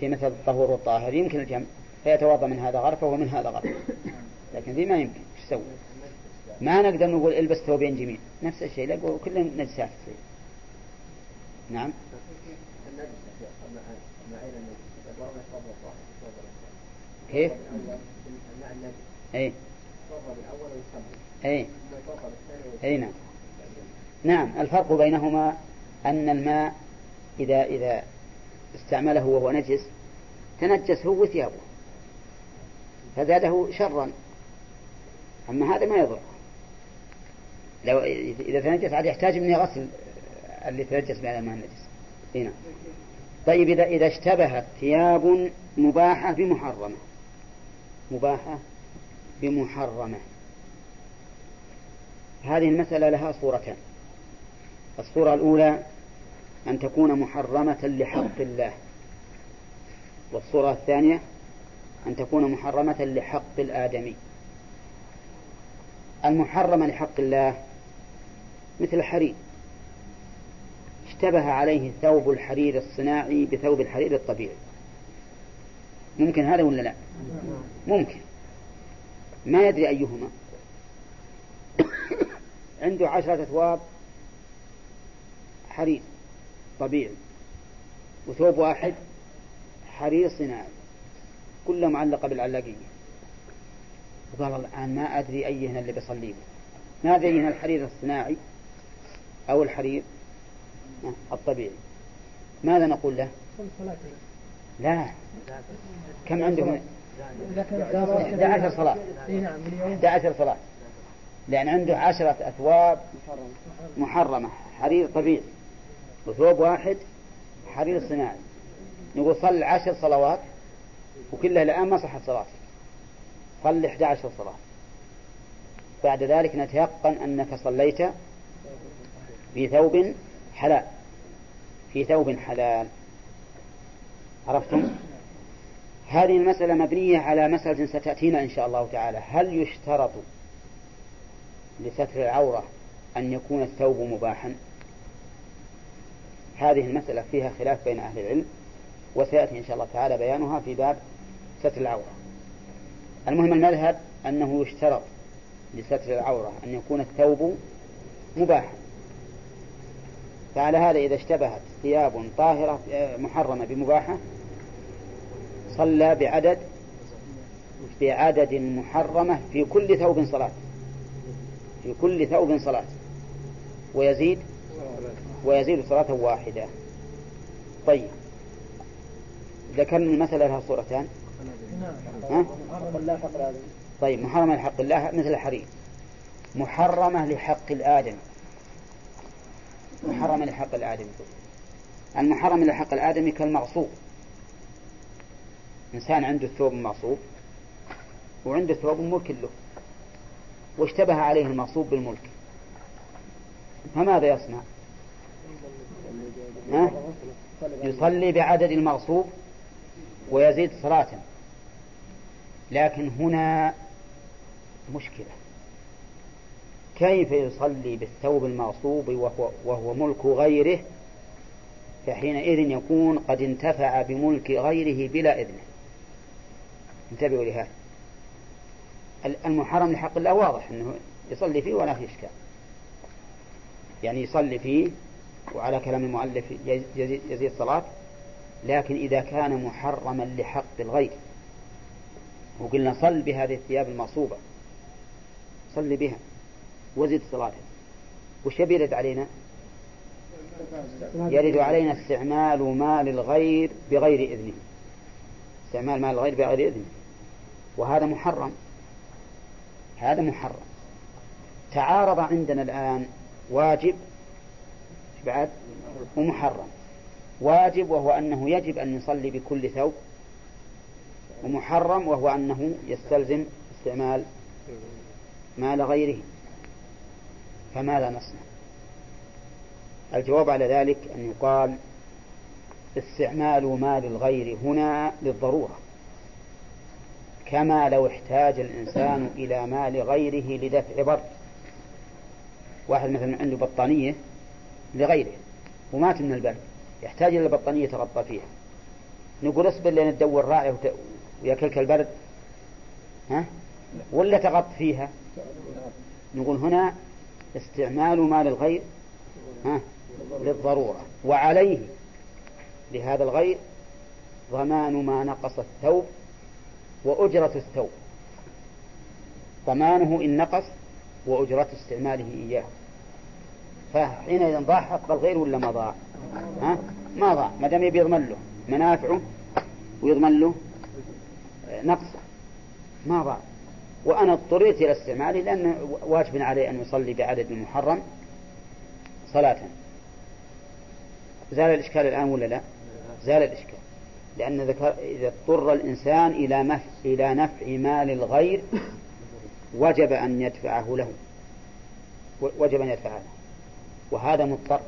في مثل الطهور والطاهر يمكن الجمع. فيتوضأ من هذا غرفة ومن هذا غرفة. لكن ذي ما يمكن. إيش تسوي؟ ما نقدر نقول إلبس ثوبين جميع. نفس الشيء. لا كلهم نجسات. تصير نعم. كيف؟ اي أي. أي نعم. نعم الفرق بينهما أن الماء إذا إذا استعمله وهو نجس تنجس هو وثيابه. فزاده شرا. أما هذا ما يضر. لو إذا تنجس عاد يحتاج مني غسل اللي تنجس بهذا الماء النجس هنا طيب إذا إذا اشتبهت ثياب مباحة بمحرمة. مباحة؟ بمحرمة. هذه المسألة لها صورتان. الصورة الأولى أن تكون محرمة لحق الله. والصورة الثانية أن تكون محرمة لحق الآدمي. المحرمة لحق الله مثل الحرير. اشتبه عليه ثوب الحرير الصناعي بثوب الحرير الطبيعي. ممكن هذا ولا لا؟ ممكن. ما يدري أيهما. عنده عشرة أثواب. حرير طبيعي. وثوب واحد حرير صناعي. كله معلقة بالعلاقية. وقال الآن ما أدري أيهن اللي بصلي ما أدري أيهن الحرير الصناعي أو الحرير الطبيعي. ماذا نقول له؟ لا. كم عندهم؟ 11 صلاة 11 صلاة. لأن عنده عشرة أثواب محرمة. حرير طبيعي. وثوب واحد حرير صناعي. نقول صل عشر صلوات وكلها الآن ما صحت صلاتك. صل 11 صلاة. بعد ذلك نتيقن أنك صليت في ثوب حلال. في ثوب حلال. عرفتم؟ هذه المسألة مبنية على مسألة ستأتينا إن شاء الله تعالى. هل يشترط لستر العورة أن يكون الثوب مباحا؟ هذه المسألة فيها خلاف بين أهل العلم وسيأتي إن شاء الله تعالى بيانها في باب ستر العورة. المهم المذهب أنه يشترط لستر العورة أن يكون الثوب مباحا. فعلى هذا إذا اشتبهت ثياب طاهرة آه، محرمة بمباحة صلى بعدد بعدد محرمة في كل ثوب صلاة. في كل ثوب صلاة. ويزيد ويزيد صلاة واحدة. طيب. ذكرنا المسألة لها صورتان. ها؟ طيب. محرمة لحق الله مثل الحريم محرمة لحق الآدم. محرمة لحق الآدمي المحرم لحق الآدمي كالمغصوب. إنسان عنده ثوب مغصوب وعنده ثوب ملك له واشتبه عليه المغصوب بالملك. فماذا يصنع؟ ها؟ يصلي بعدد المغصوب ويزيد صلاة. لكن هنا مشكلة. كيف يصلي بالثوب المغصوب وهو, وهو ملك غيره؟ فحينئذ يكون قد انتفع بملك غيره بلا إذنه. انتبهوا لهذا. المحرم لحق الله واضح أنه يصلي فيه ولا في إشكال. يعني يصلي فيه وعلى كلام المؤلف يزيد صلاة لكن إذا كان محرما لحق الغير. وقلنا صل بهذه الثياب المغصوبة. صل بها وزد صلاته. وش يرد علينا؟ يرد علينا استعمال مال الغير بغير إذنه. استعمال مال الغير بغير إذنه وهذا محرم. هذا محرم. تعارض عندنا الآن واجب بعد ومحرم. واجب وهو أنه يجب أن يصلي بكل ثوب ومحرم وهو أنه يستلزم استعمال مال غيره. فماذا نصنع؟ الجواب على ذلك أن يقال استعمال مال الغير هنا للضرورة كما لو احتاج الإنسان إلى مال غيره لدفع برد واحد مثلا عنده بطانية لغيره ومات من البرد يحتاج إلى بطانية يتغطى فيها. نقول اصبر لين تدور راعي ويأكلك البرد. ها؟ ولا تغط فيها؟ نقول هنا استعمال مال الغير ها؟ للضرورة. وعليه لهذا الغير ضمان ما نقص الثوب وأجرة الثوب. ضمانه إن نقص وأجرة استعماله إياه. فحينئذ ضاع حق الغير ولا ما ضاع؟ ها؟ ما ضاع. ما دام يبي يضمن له. منافعه ويضمن له نقصه ما ضاع. وأنا اضطريت إلى استعماله لأن واجب عليه أن يصلي بعدد المحرم صلاة. زال الإشكال الآن ولا لا؟ زال الإشكال. لأن ذكر إذا اضطر الإنسان إلى مف... إلى نفع مال الغير وجب أن يدفعه له. وجب أن يدفعه له. وهذا مضطر.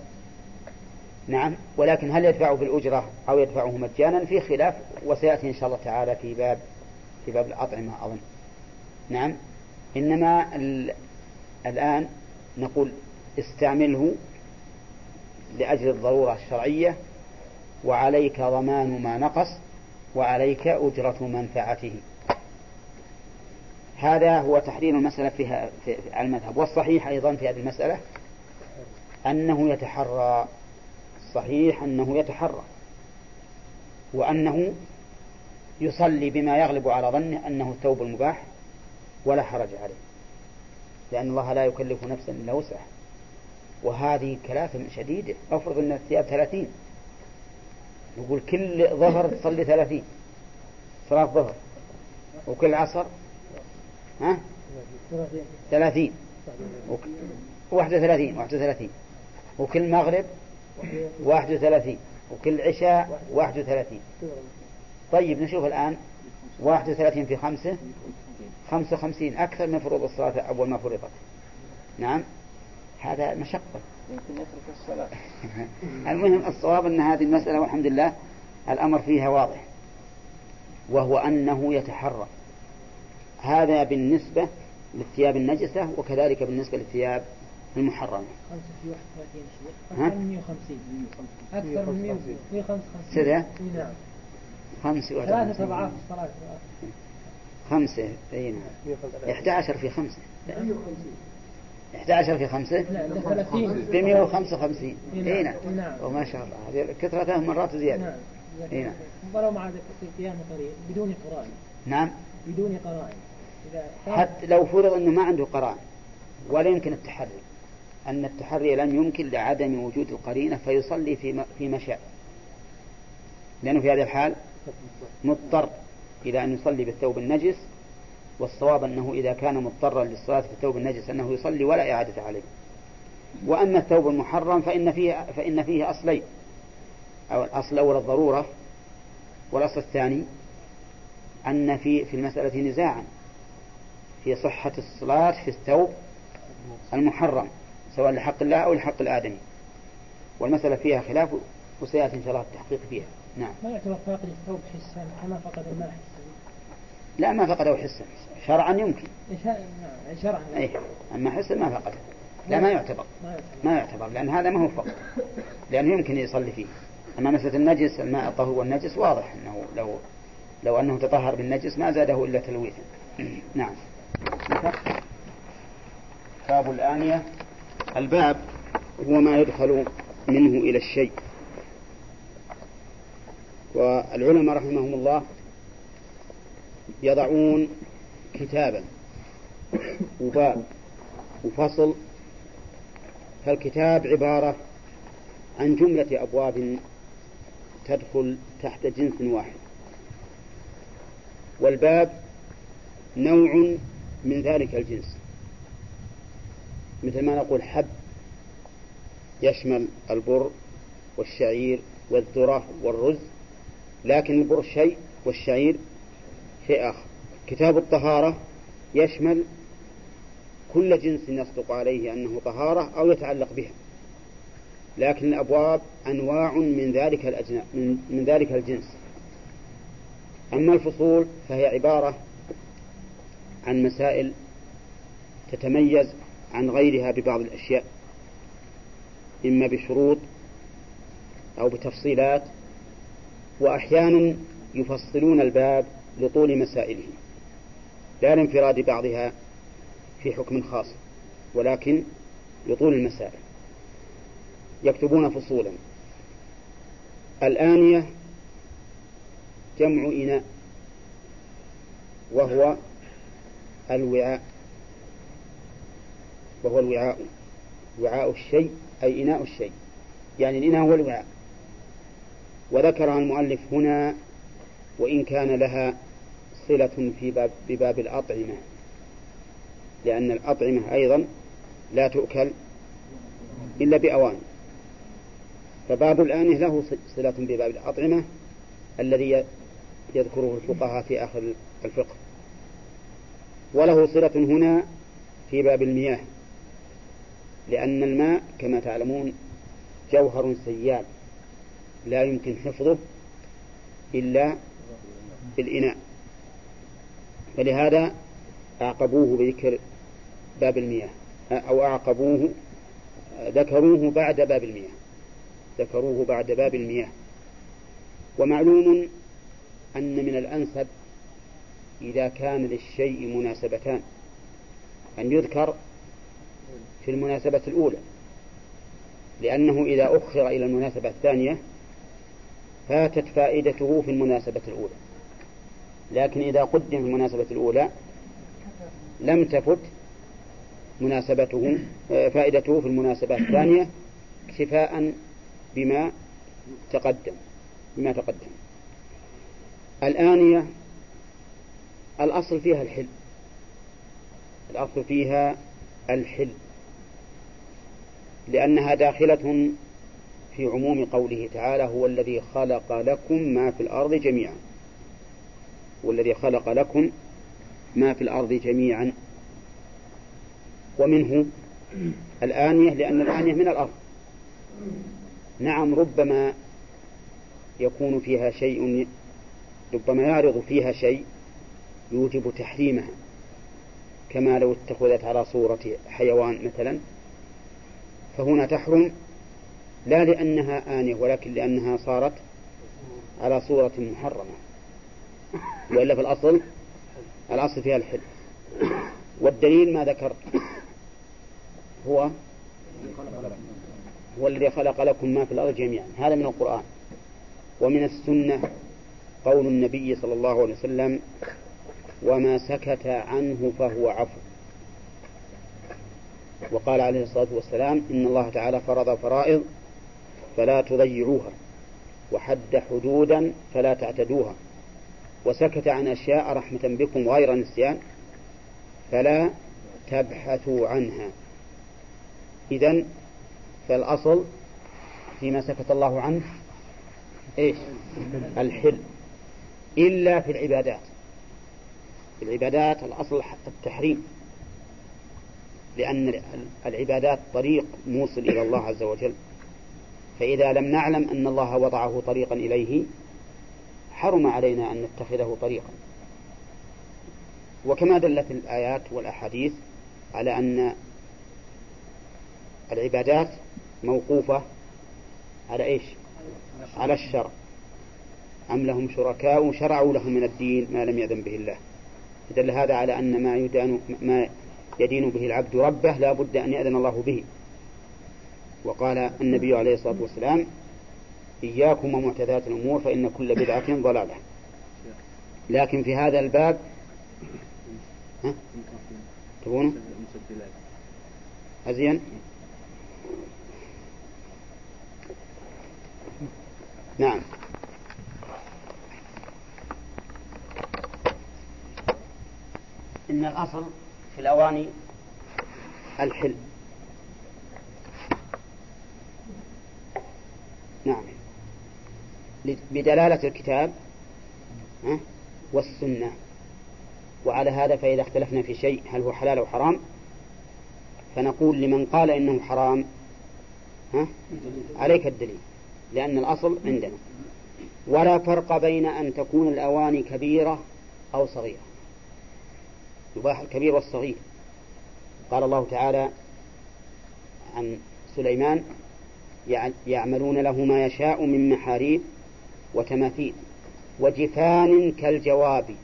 نعم. ولكن هل يدفعه بالأجرة أو يدفعه مجانا؟ في خلاف. وسيأتي إن شاء الله تعالى في باب في باب الأطعمة أظن. نعم. إنما الآن نقول استعمله لأجل الضرورة الشرعية وعليك ضمان ما نقص وعليك أجرة منفعته. هذا هو تحرير المسألة فيها في المذهب. والصحيح أيضا في هذه المسألة أنه يتحرى. الصحيح أنه يتحرى. وأنه يصلي بما يغلب على ظنه أنه الثوب المباح ولا حرج عليه. لأن الله لا يكلف نفسا إلا وسعها. وهذه كلافة شديدة أفرض أن الثياب ثلاثين. يقول كل ظهر تصلي ثلاثين. صلاة ظهر. وكل عصر؟ ها؟ ثلاثين. واحد وثلاثين واحد وثلاثين. وكل مغرب؟ واحد وثلاثين. وكل عشاء؟ واحد وثلاثين. طيب نشوف الآن. واحد وثلاثين في خمسة؟ خمسة وخمسين أكثر من فروض الصلاة أول ما فرضت. نعم. هذا مشقة. يمكن يترك الصلاة. المهم الصواب أن هذه المسألة والحمد لله الأمر فيها واضح وهو أنه يتحرى. هذا بالنسبة للثياب النجسة وكذلك بالنسبة للثياب المحرمة. خمسة في واحد وثلاثين شيء ها؟ أكثر من 150 أكثر من 155 سريع؟ نعم. خمسة ثلاثة أضعاف الصلاة خمسة أي نعم. 11 في خمسة. 150 11 في خمسة؟ لا ده 30 ب 155 اي نعم نعم. وما شاء الله. هذه كثرة ثلاث مرات زيادة. نعم إي نعم. ولو مع قيام قريب بدون قرائن. نعم. بدون قرائن. حتى لو فرض أنه ما عنده قرائن ولا يمكن التحري. أن التحري لم يمكن لعدم وجود القرينة فيصلي في في مشاء لأنه في هذه الحال مضطر إلى أن يصلي بالثوب النجس والصواب أنه إذا كان مضطرا للصلاة في الثوب النجس أنه يصلي ولا إعادة عليه. وأما الثوب المحرم فإن فيه فإن فيه أصلين. أو الأصل الأول الضرورة والأصل الثاني أن في في المسألة نزاعا في صحة الصلاة في الثوب المحرم سواء لحق الله أو لحق الآدمي. والمسألة فيها خلاف وسيأتي إن شاء الله التحقيق فيها. نعم. ما يعتبر فاقد الثوب حسا كما فقد الماء حسا لا ما فقده حسا. شرعا يمكن. شرعا. أي أما حسا ما فقده لا ما يعتبر. ما يعتبر. ما يعتبر لأن هذا ما هو فقد لأنه يمكن يصلي فيه. أما مسألة النجس الماء الطهور والنجس واضح أنه لو لو أنه تطهر بالنجس ما زاده إلا تلويثا. نعم. باب الآنية. الباب هو ما يدخل منه إلى الشيء. والعلماء رحمهم الله يضعون كتابا. وباب وفصل فالكتاب عبارة عن جملة أبواب تدخل تحت جنس واحد. والباب نوع من ذلك الجنس. مثل ما نقول حب يشمل البر والشعير والذرة والرز لكن البر شيء والشعير شيء آخر. كتاب الطهارة يشمل كل جنس يصدق عليه أنه طهارة أو يتعلق بها لكن الأبواب أنواع من ذلك الأجناس من, من ذلك الجنس. أما الفصول فهي عبارة عن مسائل تتميز عن غيرها ببعض الأشياء إما بشروط أو بتفصيلات وأحيانا يفصلون الباب لطول مسائله. لا لانفراد بعضها في حكم خاص ولكن لطول المسائل يكتبون فصولا. الآنية جمع إناء وهو الوعاء وهو الوعاء وعاء الشيء أي إناء الشيء. يعني الإناء هو الوعاء. وذكرها المؤلف هنا وإن كان لها صلة في باب بباب الأطعمة. لأن الأطعمة أيضا لا تؤكل إلا بأوان. فباب الآنية له صلة بباب الأطعمة الذي يذكره الفقهاء في آخر الفقه. وله صلة هنا في باب المياه. لأن الماء كما تعلمون جوهر سيال لا يمكن حفظه إلا بالإناء. فلهذا أعقبوه بذكر باب المياه أو أعقبوه ذكروه بعد باب المياه ذكروه بعد باب المياه. ومعلوم أن من الأنسب إذا كان للشيء مناسبتان أن يذكر في المناسبة الأولى لأنه إذا أخر إلى المناسبة الثانية فاتت فائدته في المناسبة الأولى. لكن إذا قدم في المناسبة الأولى لم تفت مناسبته فائدته في المناسبة الثانية اكتفاء بما تقدم بما تقدم. الآنية الأصل فيها الحل. الأصل فيها الحل. لأنها داخلة في عموم قوله تعالى هو الذي خلق لكم ما في الأرض جميعا. والذي خلق لكم ما في الأرض جميعا. ومنه الآنية لأن الآنية من الأرض. نعم ربما يكون فيها شيء ربما يعرض فيها شيء يوجب تحريمها. كما لو اتخذت على صورة حيوان مثلا فهنا تحرم لا لأنها آنية ولكن لأنها صارت على صورة محرمة. وإلا في الأصل الأصل فيها الحل. والدليل ما ذكرت هو هو الذي خلق لكم ما في الأرض جميعا. هذا من القرآن. ومن السنة قول النبي صلى الله عليه وسلم وما سكت عنه فهو عفو. وقال عليه الصلاة والسلام إن الله تعالى فرض فرائض فلا تضيعوها وحد حدودا فلا تعتدوها. وسكت عن أشياء رحمة بكم غير نسيان فلا تبحثوا عنها. إذا فالأصل فيما سكت الله عنه إيش؟ الحل إلا في العبادات. في العبادات الأصل التحريم. لأن العبادات طريق موصل إلى الله عز وجل. فإذا لم نعلم أن الله وضعه طريقا إليه حرم علينا أن نتخذه طريقا. وكما دلت الآيات والأحاديث على أن العبادات موقوفة على إيش؟ على الشرع أم لهم شركاء شرعوا لهم من الدين ما لم يأذن به الله. دل هذا على أن ما يدان ما يدين به العبد ربه لا بد أن يأذن الله به. وقال النبي عليه الصلاة والسلام إياكم ومعتدات الأمور فإن كل بدعة ضلالة. لكن في هذا الباب ها؟ تبونه أزين؟ نعم. إن الأصل في الأواني الحل. نعم. بدلالة الكتاب والسنة. وعلى هذا فإذا اختلفنا في شيء هل هو حلال أو حرام فنقول لمن قال إنه حرام ها عليك الدليل لأن الأصل عندنا. ولا فرق بين أن تكون الأواني كبيرة أو صغيرة. يباح الكبير والصغير. قال الله تعالى عن سليمان يعملون له ما يشاء من محاريب وتماثيل وجفان كالجواب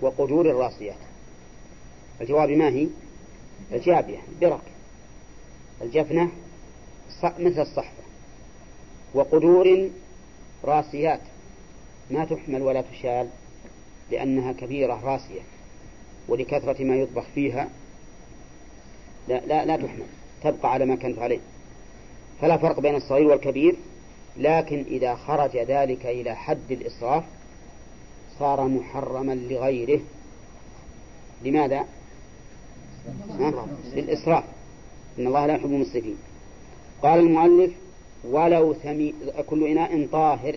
وقدور الراسيات الجواب ما هي؟ الجابية برك الجفنة مثل الصحفة. وقدور راسيات. ما تحمل ولا تشال لأنها كبيرة راسية. ولكثرة ما يطبخ فيها لا, لا, لا تحمل. تبقى على ما كانت عليه. فلا فرق بين الصغير والكبير. لكن إذا خرج ذلك إلى حد الإسراف صار محرما لغيره. لماذا؟ للإسراف. إن الله لا يحب المسرفين. قال المؤلف ولو ثمي كل إناء طاهر.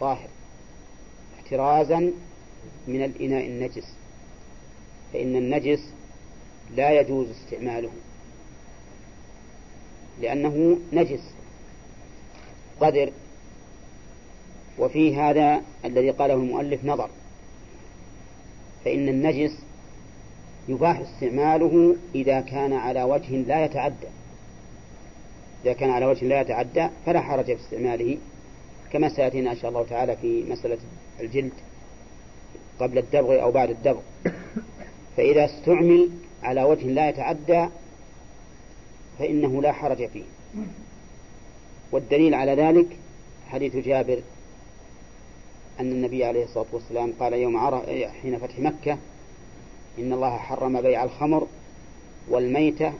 طاهر. احترازا من الإناء النجس. فإن النجس لا يجوز استعماله. لأنه نجس. قدر وفي هذا الذي قاله المؤلف نظر فإن النجس يباح استعماله إذا كان على وجه لا يتعدى. إذا كان على وجه لا يتعدى فلا حرج في استعماله كما سيأتينا إن شاء الله تعالى في مسألة الجلد قبل الدبغ أو بعد الدبغ. فإذا استعمل على وجه لا يتعدى فإنه لا حرج فيه. والدليل على ذلك حديث جابر أن النبي عليه الصلاة والسلام قال يوم عرف حين فتح مكة إن الله حرم بيع الخمر والميتة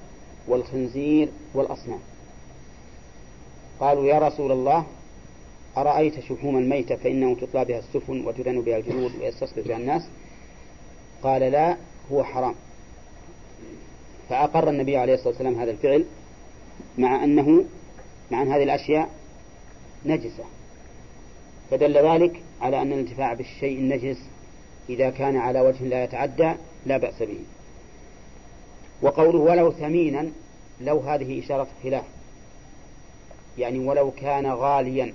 والخنزير والأصنام. قالوا يا رسول الله أرأيت شحوم الميتة فإنه تطلى بها السفن وتدن بها الجلود ويستصبر بها الناس؟ قال لا هو حرام. فأقر النبي عليه الصلاة والسلام هذا الفعل مع أنه مع أن هذه الأشياء نجسة فدل ذلك على أن الانتفاع بالشيء النجس إذا كان على وجه لا يتعدى لا بأس به. وقوله ولو ثمينا لو هذه إشارة خلاف. يعني ولو كان غاليا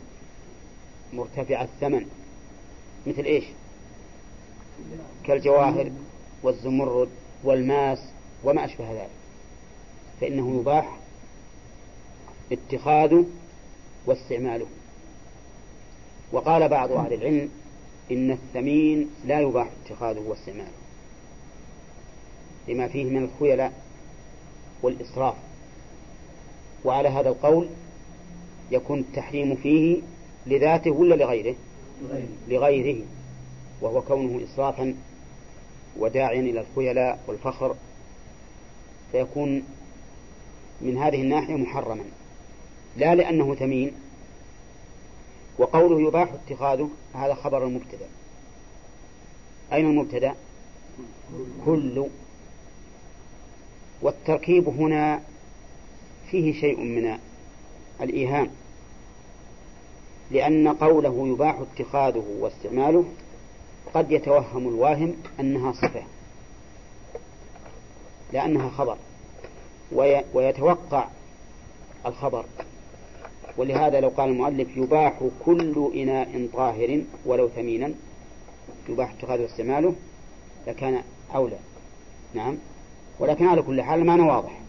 مرتفع الثمن مثل إيش؟ كالجواهر والزمرد والماس وما أشبه ذلك. فإنه يباح اتخاذه واستعماله. وقال بعض أهل العلم إن الثمين لا يباح اتخاذه واستعماله لما فيه من الخيلاء والإسراف. وعلى هذا القول يكون التحريم فيه لذاته ولا لغيره؟ لغيره. وهو كونه إسرافا وداعيا إلى الخيلاء والفخر فيكون من هذه الناحية محرما. لا لأنه ثمين وقوله يباح اتخاذه هذا خبر المبتدأ. أين المبتدأ؟ كل. والتركيب هنا فيه شيء من الإيهام. لأن قوله يباح اتخاذه واستعماله قد يتوهم الواهم أنها صفة. لأنها خبر. ويتوقع الخبر. ولهذا لو قال المؤلف يباح كل إناء طاهر ولو ثمينا يباح اتخاذه واستعماله لكان أولى. نعم. ولكن على كل حال المعنى واضح.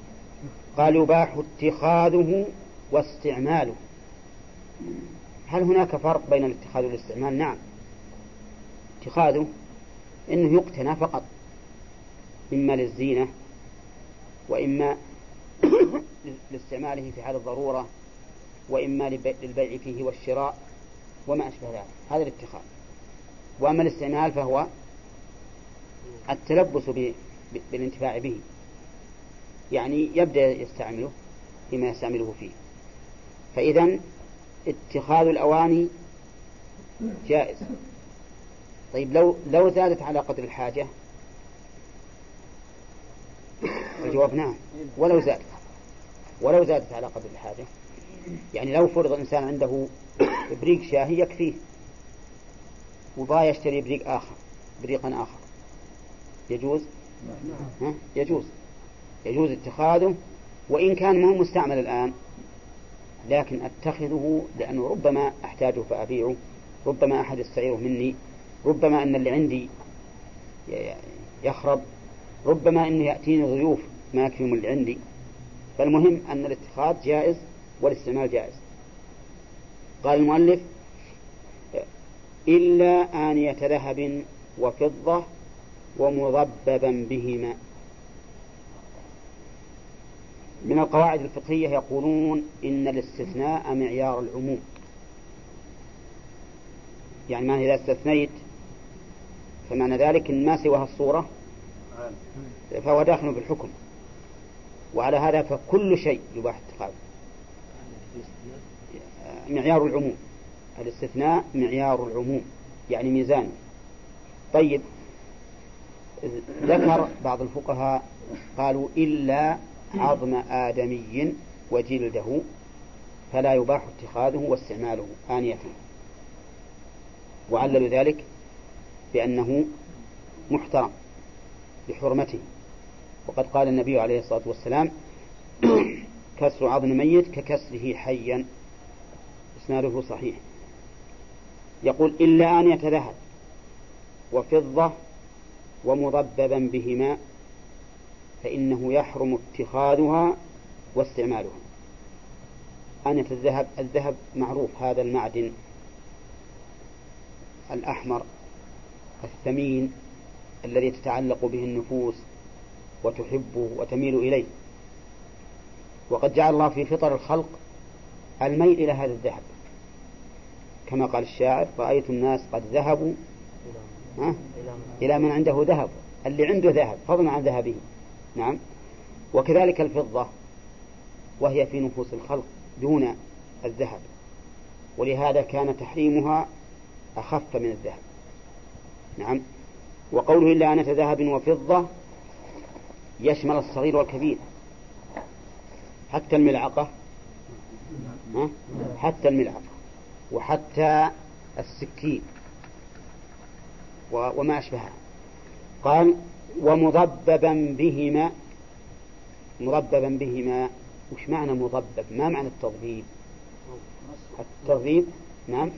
قال يباح اتخاذه واستعماله. هل هناك فرق بين الاتخاذ والاستعمال؟ نعم. اتخاذه إنه يقتنى فقط إما للزينة وإما لاستعماله في حال الضرورة وإما للبيع فيه والشراء وما أشبه ذلك. هذا الاتخاذ. وأما الاستعمال فهو التلبس بالانتفاع به. يعني يبدأ يستعمله فيما يستعمله فيه. فإذا اتخاذ الأواني جائز. طيب لو لو زادت على قدر الحاجة الجواب نعم. ولو زادت. ولو زادت على قدر الحاجة يعني لو فرض الإنسان عنده بريق شاهي يكفيه وبغى يشتري بريق آخر بريقا آخر. يجوز؟ ها؟ يجوز. يجوز اتخاذه وإن كان ما هو مستعمل الآن لكن أتخذه لأنه ربما أحتاجه فأبيعه ربما أحد يستعيره مني ربما أن اللي عندي يخرب ربما أنه يأتيني ضيوف ما يكفيهم اللي عندي. فالمهم أن الاتخاذ جائز والاستعمال جائز. قال المؤلف إلا آنية ذهب وفضة ومضببا بهما. من القواعد الفقهية يقولون إن الاستثناء معيار العموم. يعني ما إذا استثنيت فمعنى ذلك إن ما سواها الصورة فهو داخل في الحكم. وعلى هذا فكل شيء يباح اتخاذه معيار العموم. الاستثناء معيار العموم يعني ميزان. طيب ذكر بعض الفقهاء قالوا إلا عظم آدمي وجلده فلا يباح اتخاذه واستعماله آنية. وعللوا ذلك بأنه محترم بحرمته. وقد قال النبي عليه الصلاة والسلام كسر عظم ميت ككسره حيا. إسناده صحيح. يقول إلا أن يتذهب وفضة ومضببا بهما فإنه يحرم اتخاذها واستعمالها. أنية الذهب الذهب معروف هذا المعدن الأحمر الثمين الذي تتعلق به النفوس وتحبه وتميل إليه. وقد جعل الله في فطر الخلق الميل إلى هذا الذهب. كما قال الشاعر رأيت الناس قد ذهبوا؟ إلى من؟ عنده ذهب اللي عنده ذهب فضلا عن ذهبه. نعم. وكذلك الفضة وهي في نفوس الخلق دون الذهب ولهذا كان تحريمها أخف من الذهب. نعم. وقوله إلا أنة ذهب وفضة يشمل الصغير والكبير. حتى الملعقة. ها؟ حتى الملعقة. وحتى السكين. وما أشبهها. قال ومضببا بهما. مضببا بهما. وش معنى مضبب؟ ما معنى التضبيب؟ التضبيب؟ نعم.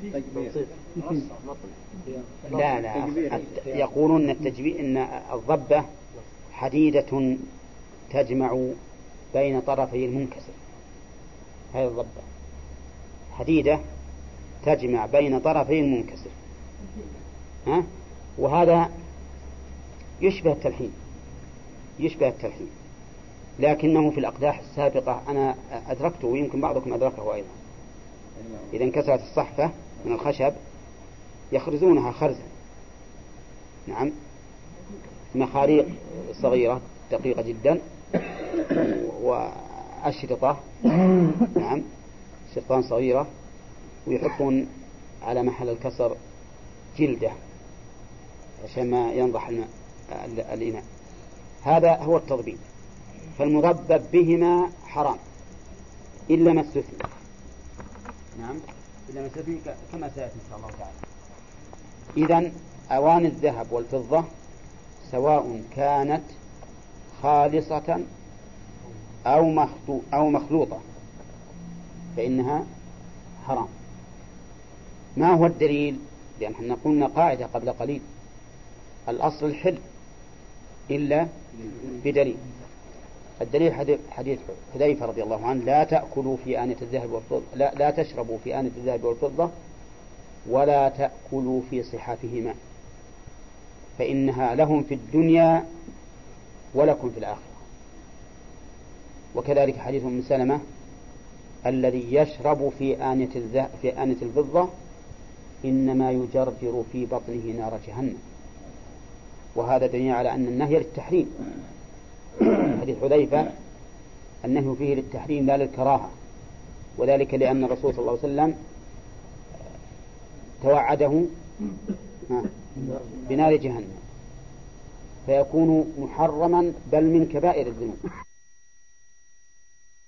لا لا يقولون التجبيب إن الضبة حديدة تجمع بين طرفي المنكسر. هذه الضبة حديدة تجمع بين طرفي المنكسر. ها؟ وهذا يشبه التلحين. يشبه التلحين. لكنه في الأقداح السابقة أنا أدركته ويمكن بعضكم أدركه أيضا. إذا انكسرت الصحفة من الخشب يخرزونها خرزا. نعم. مخاريق صغيرة دقيقة جدا. وأشرطة. نعم. شرطان صغيرة. ويحطون على محل الكسر جلدة عشان ما ينضح الإناء. هذا هو التضبيب فالمضبب بهما حرام. إلا ما استثني. نعم. إلا ما استثني كما سيأتي إن شاء الله تعالى. إذا أواني الذهب والفضة سواء كانت خالصة أو أو مخلوطة فإنها حرام. ما هو الدليل؟ لأن إحنا قلنا قاعدة قبل قليل. الأصل الحل إلا بدليل. الدليل حديث حذيفة رضي الله عنه لا تأكلوا في آنية الذهب والفضة لا, لا تشربوا في آنية الذهب والفضة ولا تأكلوا في صحافهما فإنها لهم في الدنيا ولكم في الآخرة. وكذلك حديث أم سلمة الذي يشرب في آنية في آنية الفضة إنما يجرجر في بطنه نار جهنم. وهذا دليل على أن النهي للتحريم. حديث حذيفة النهي فيه للتحريم لا للكراهة. وذلك لأن الرسول صلى الله عليه وسلم توعده بنار جهنم. فيكون محرما بل من كبائر الذنوب.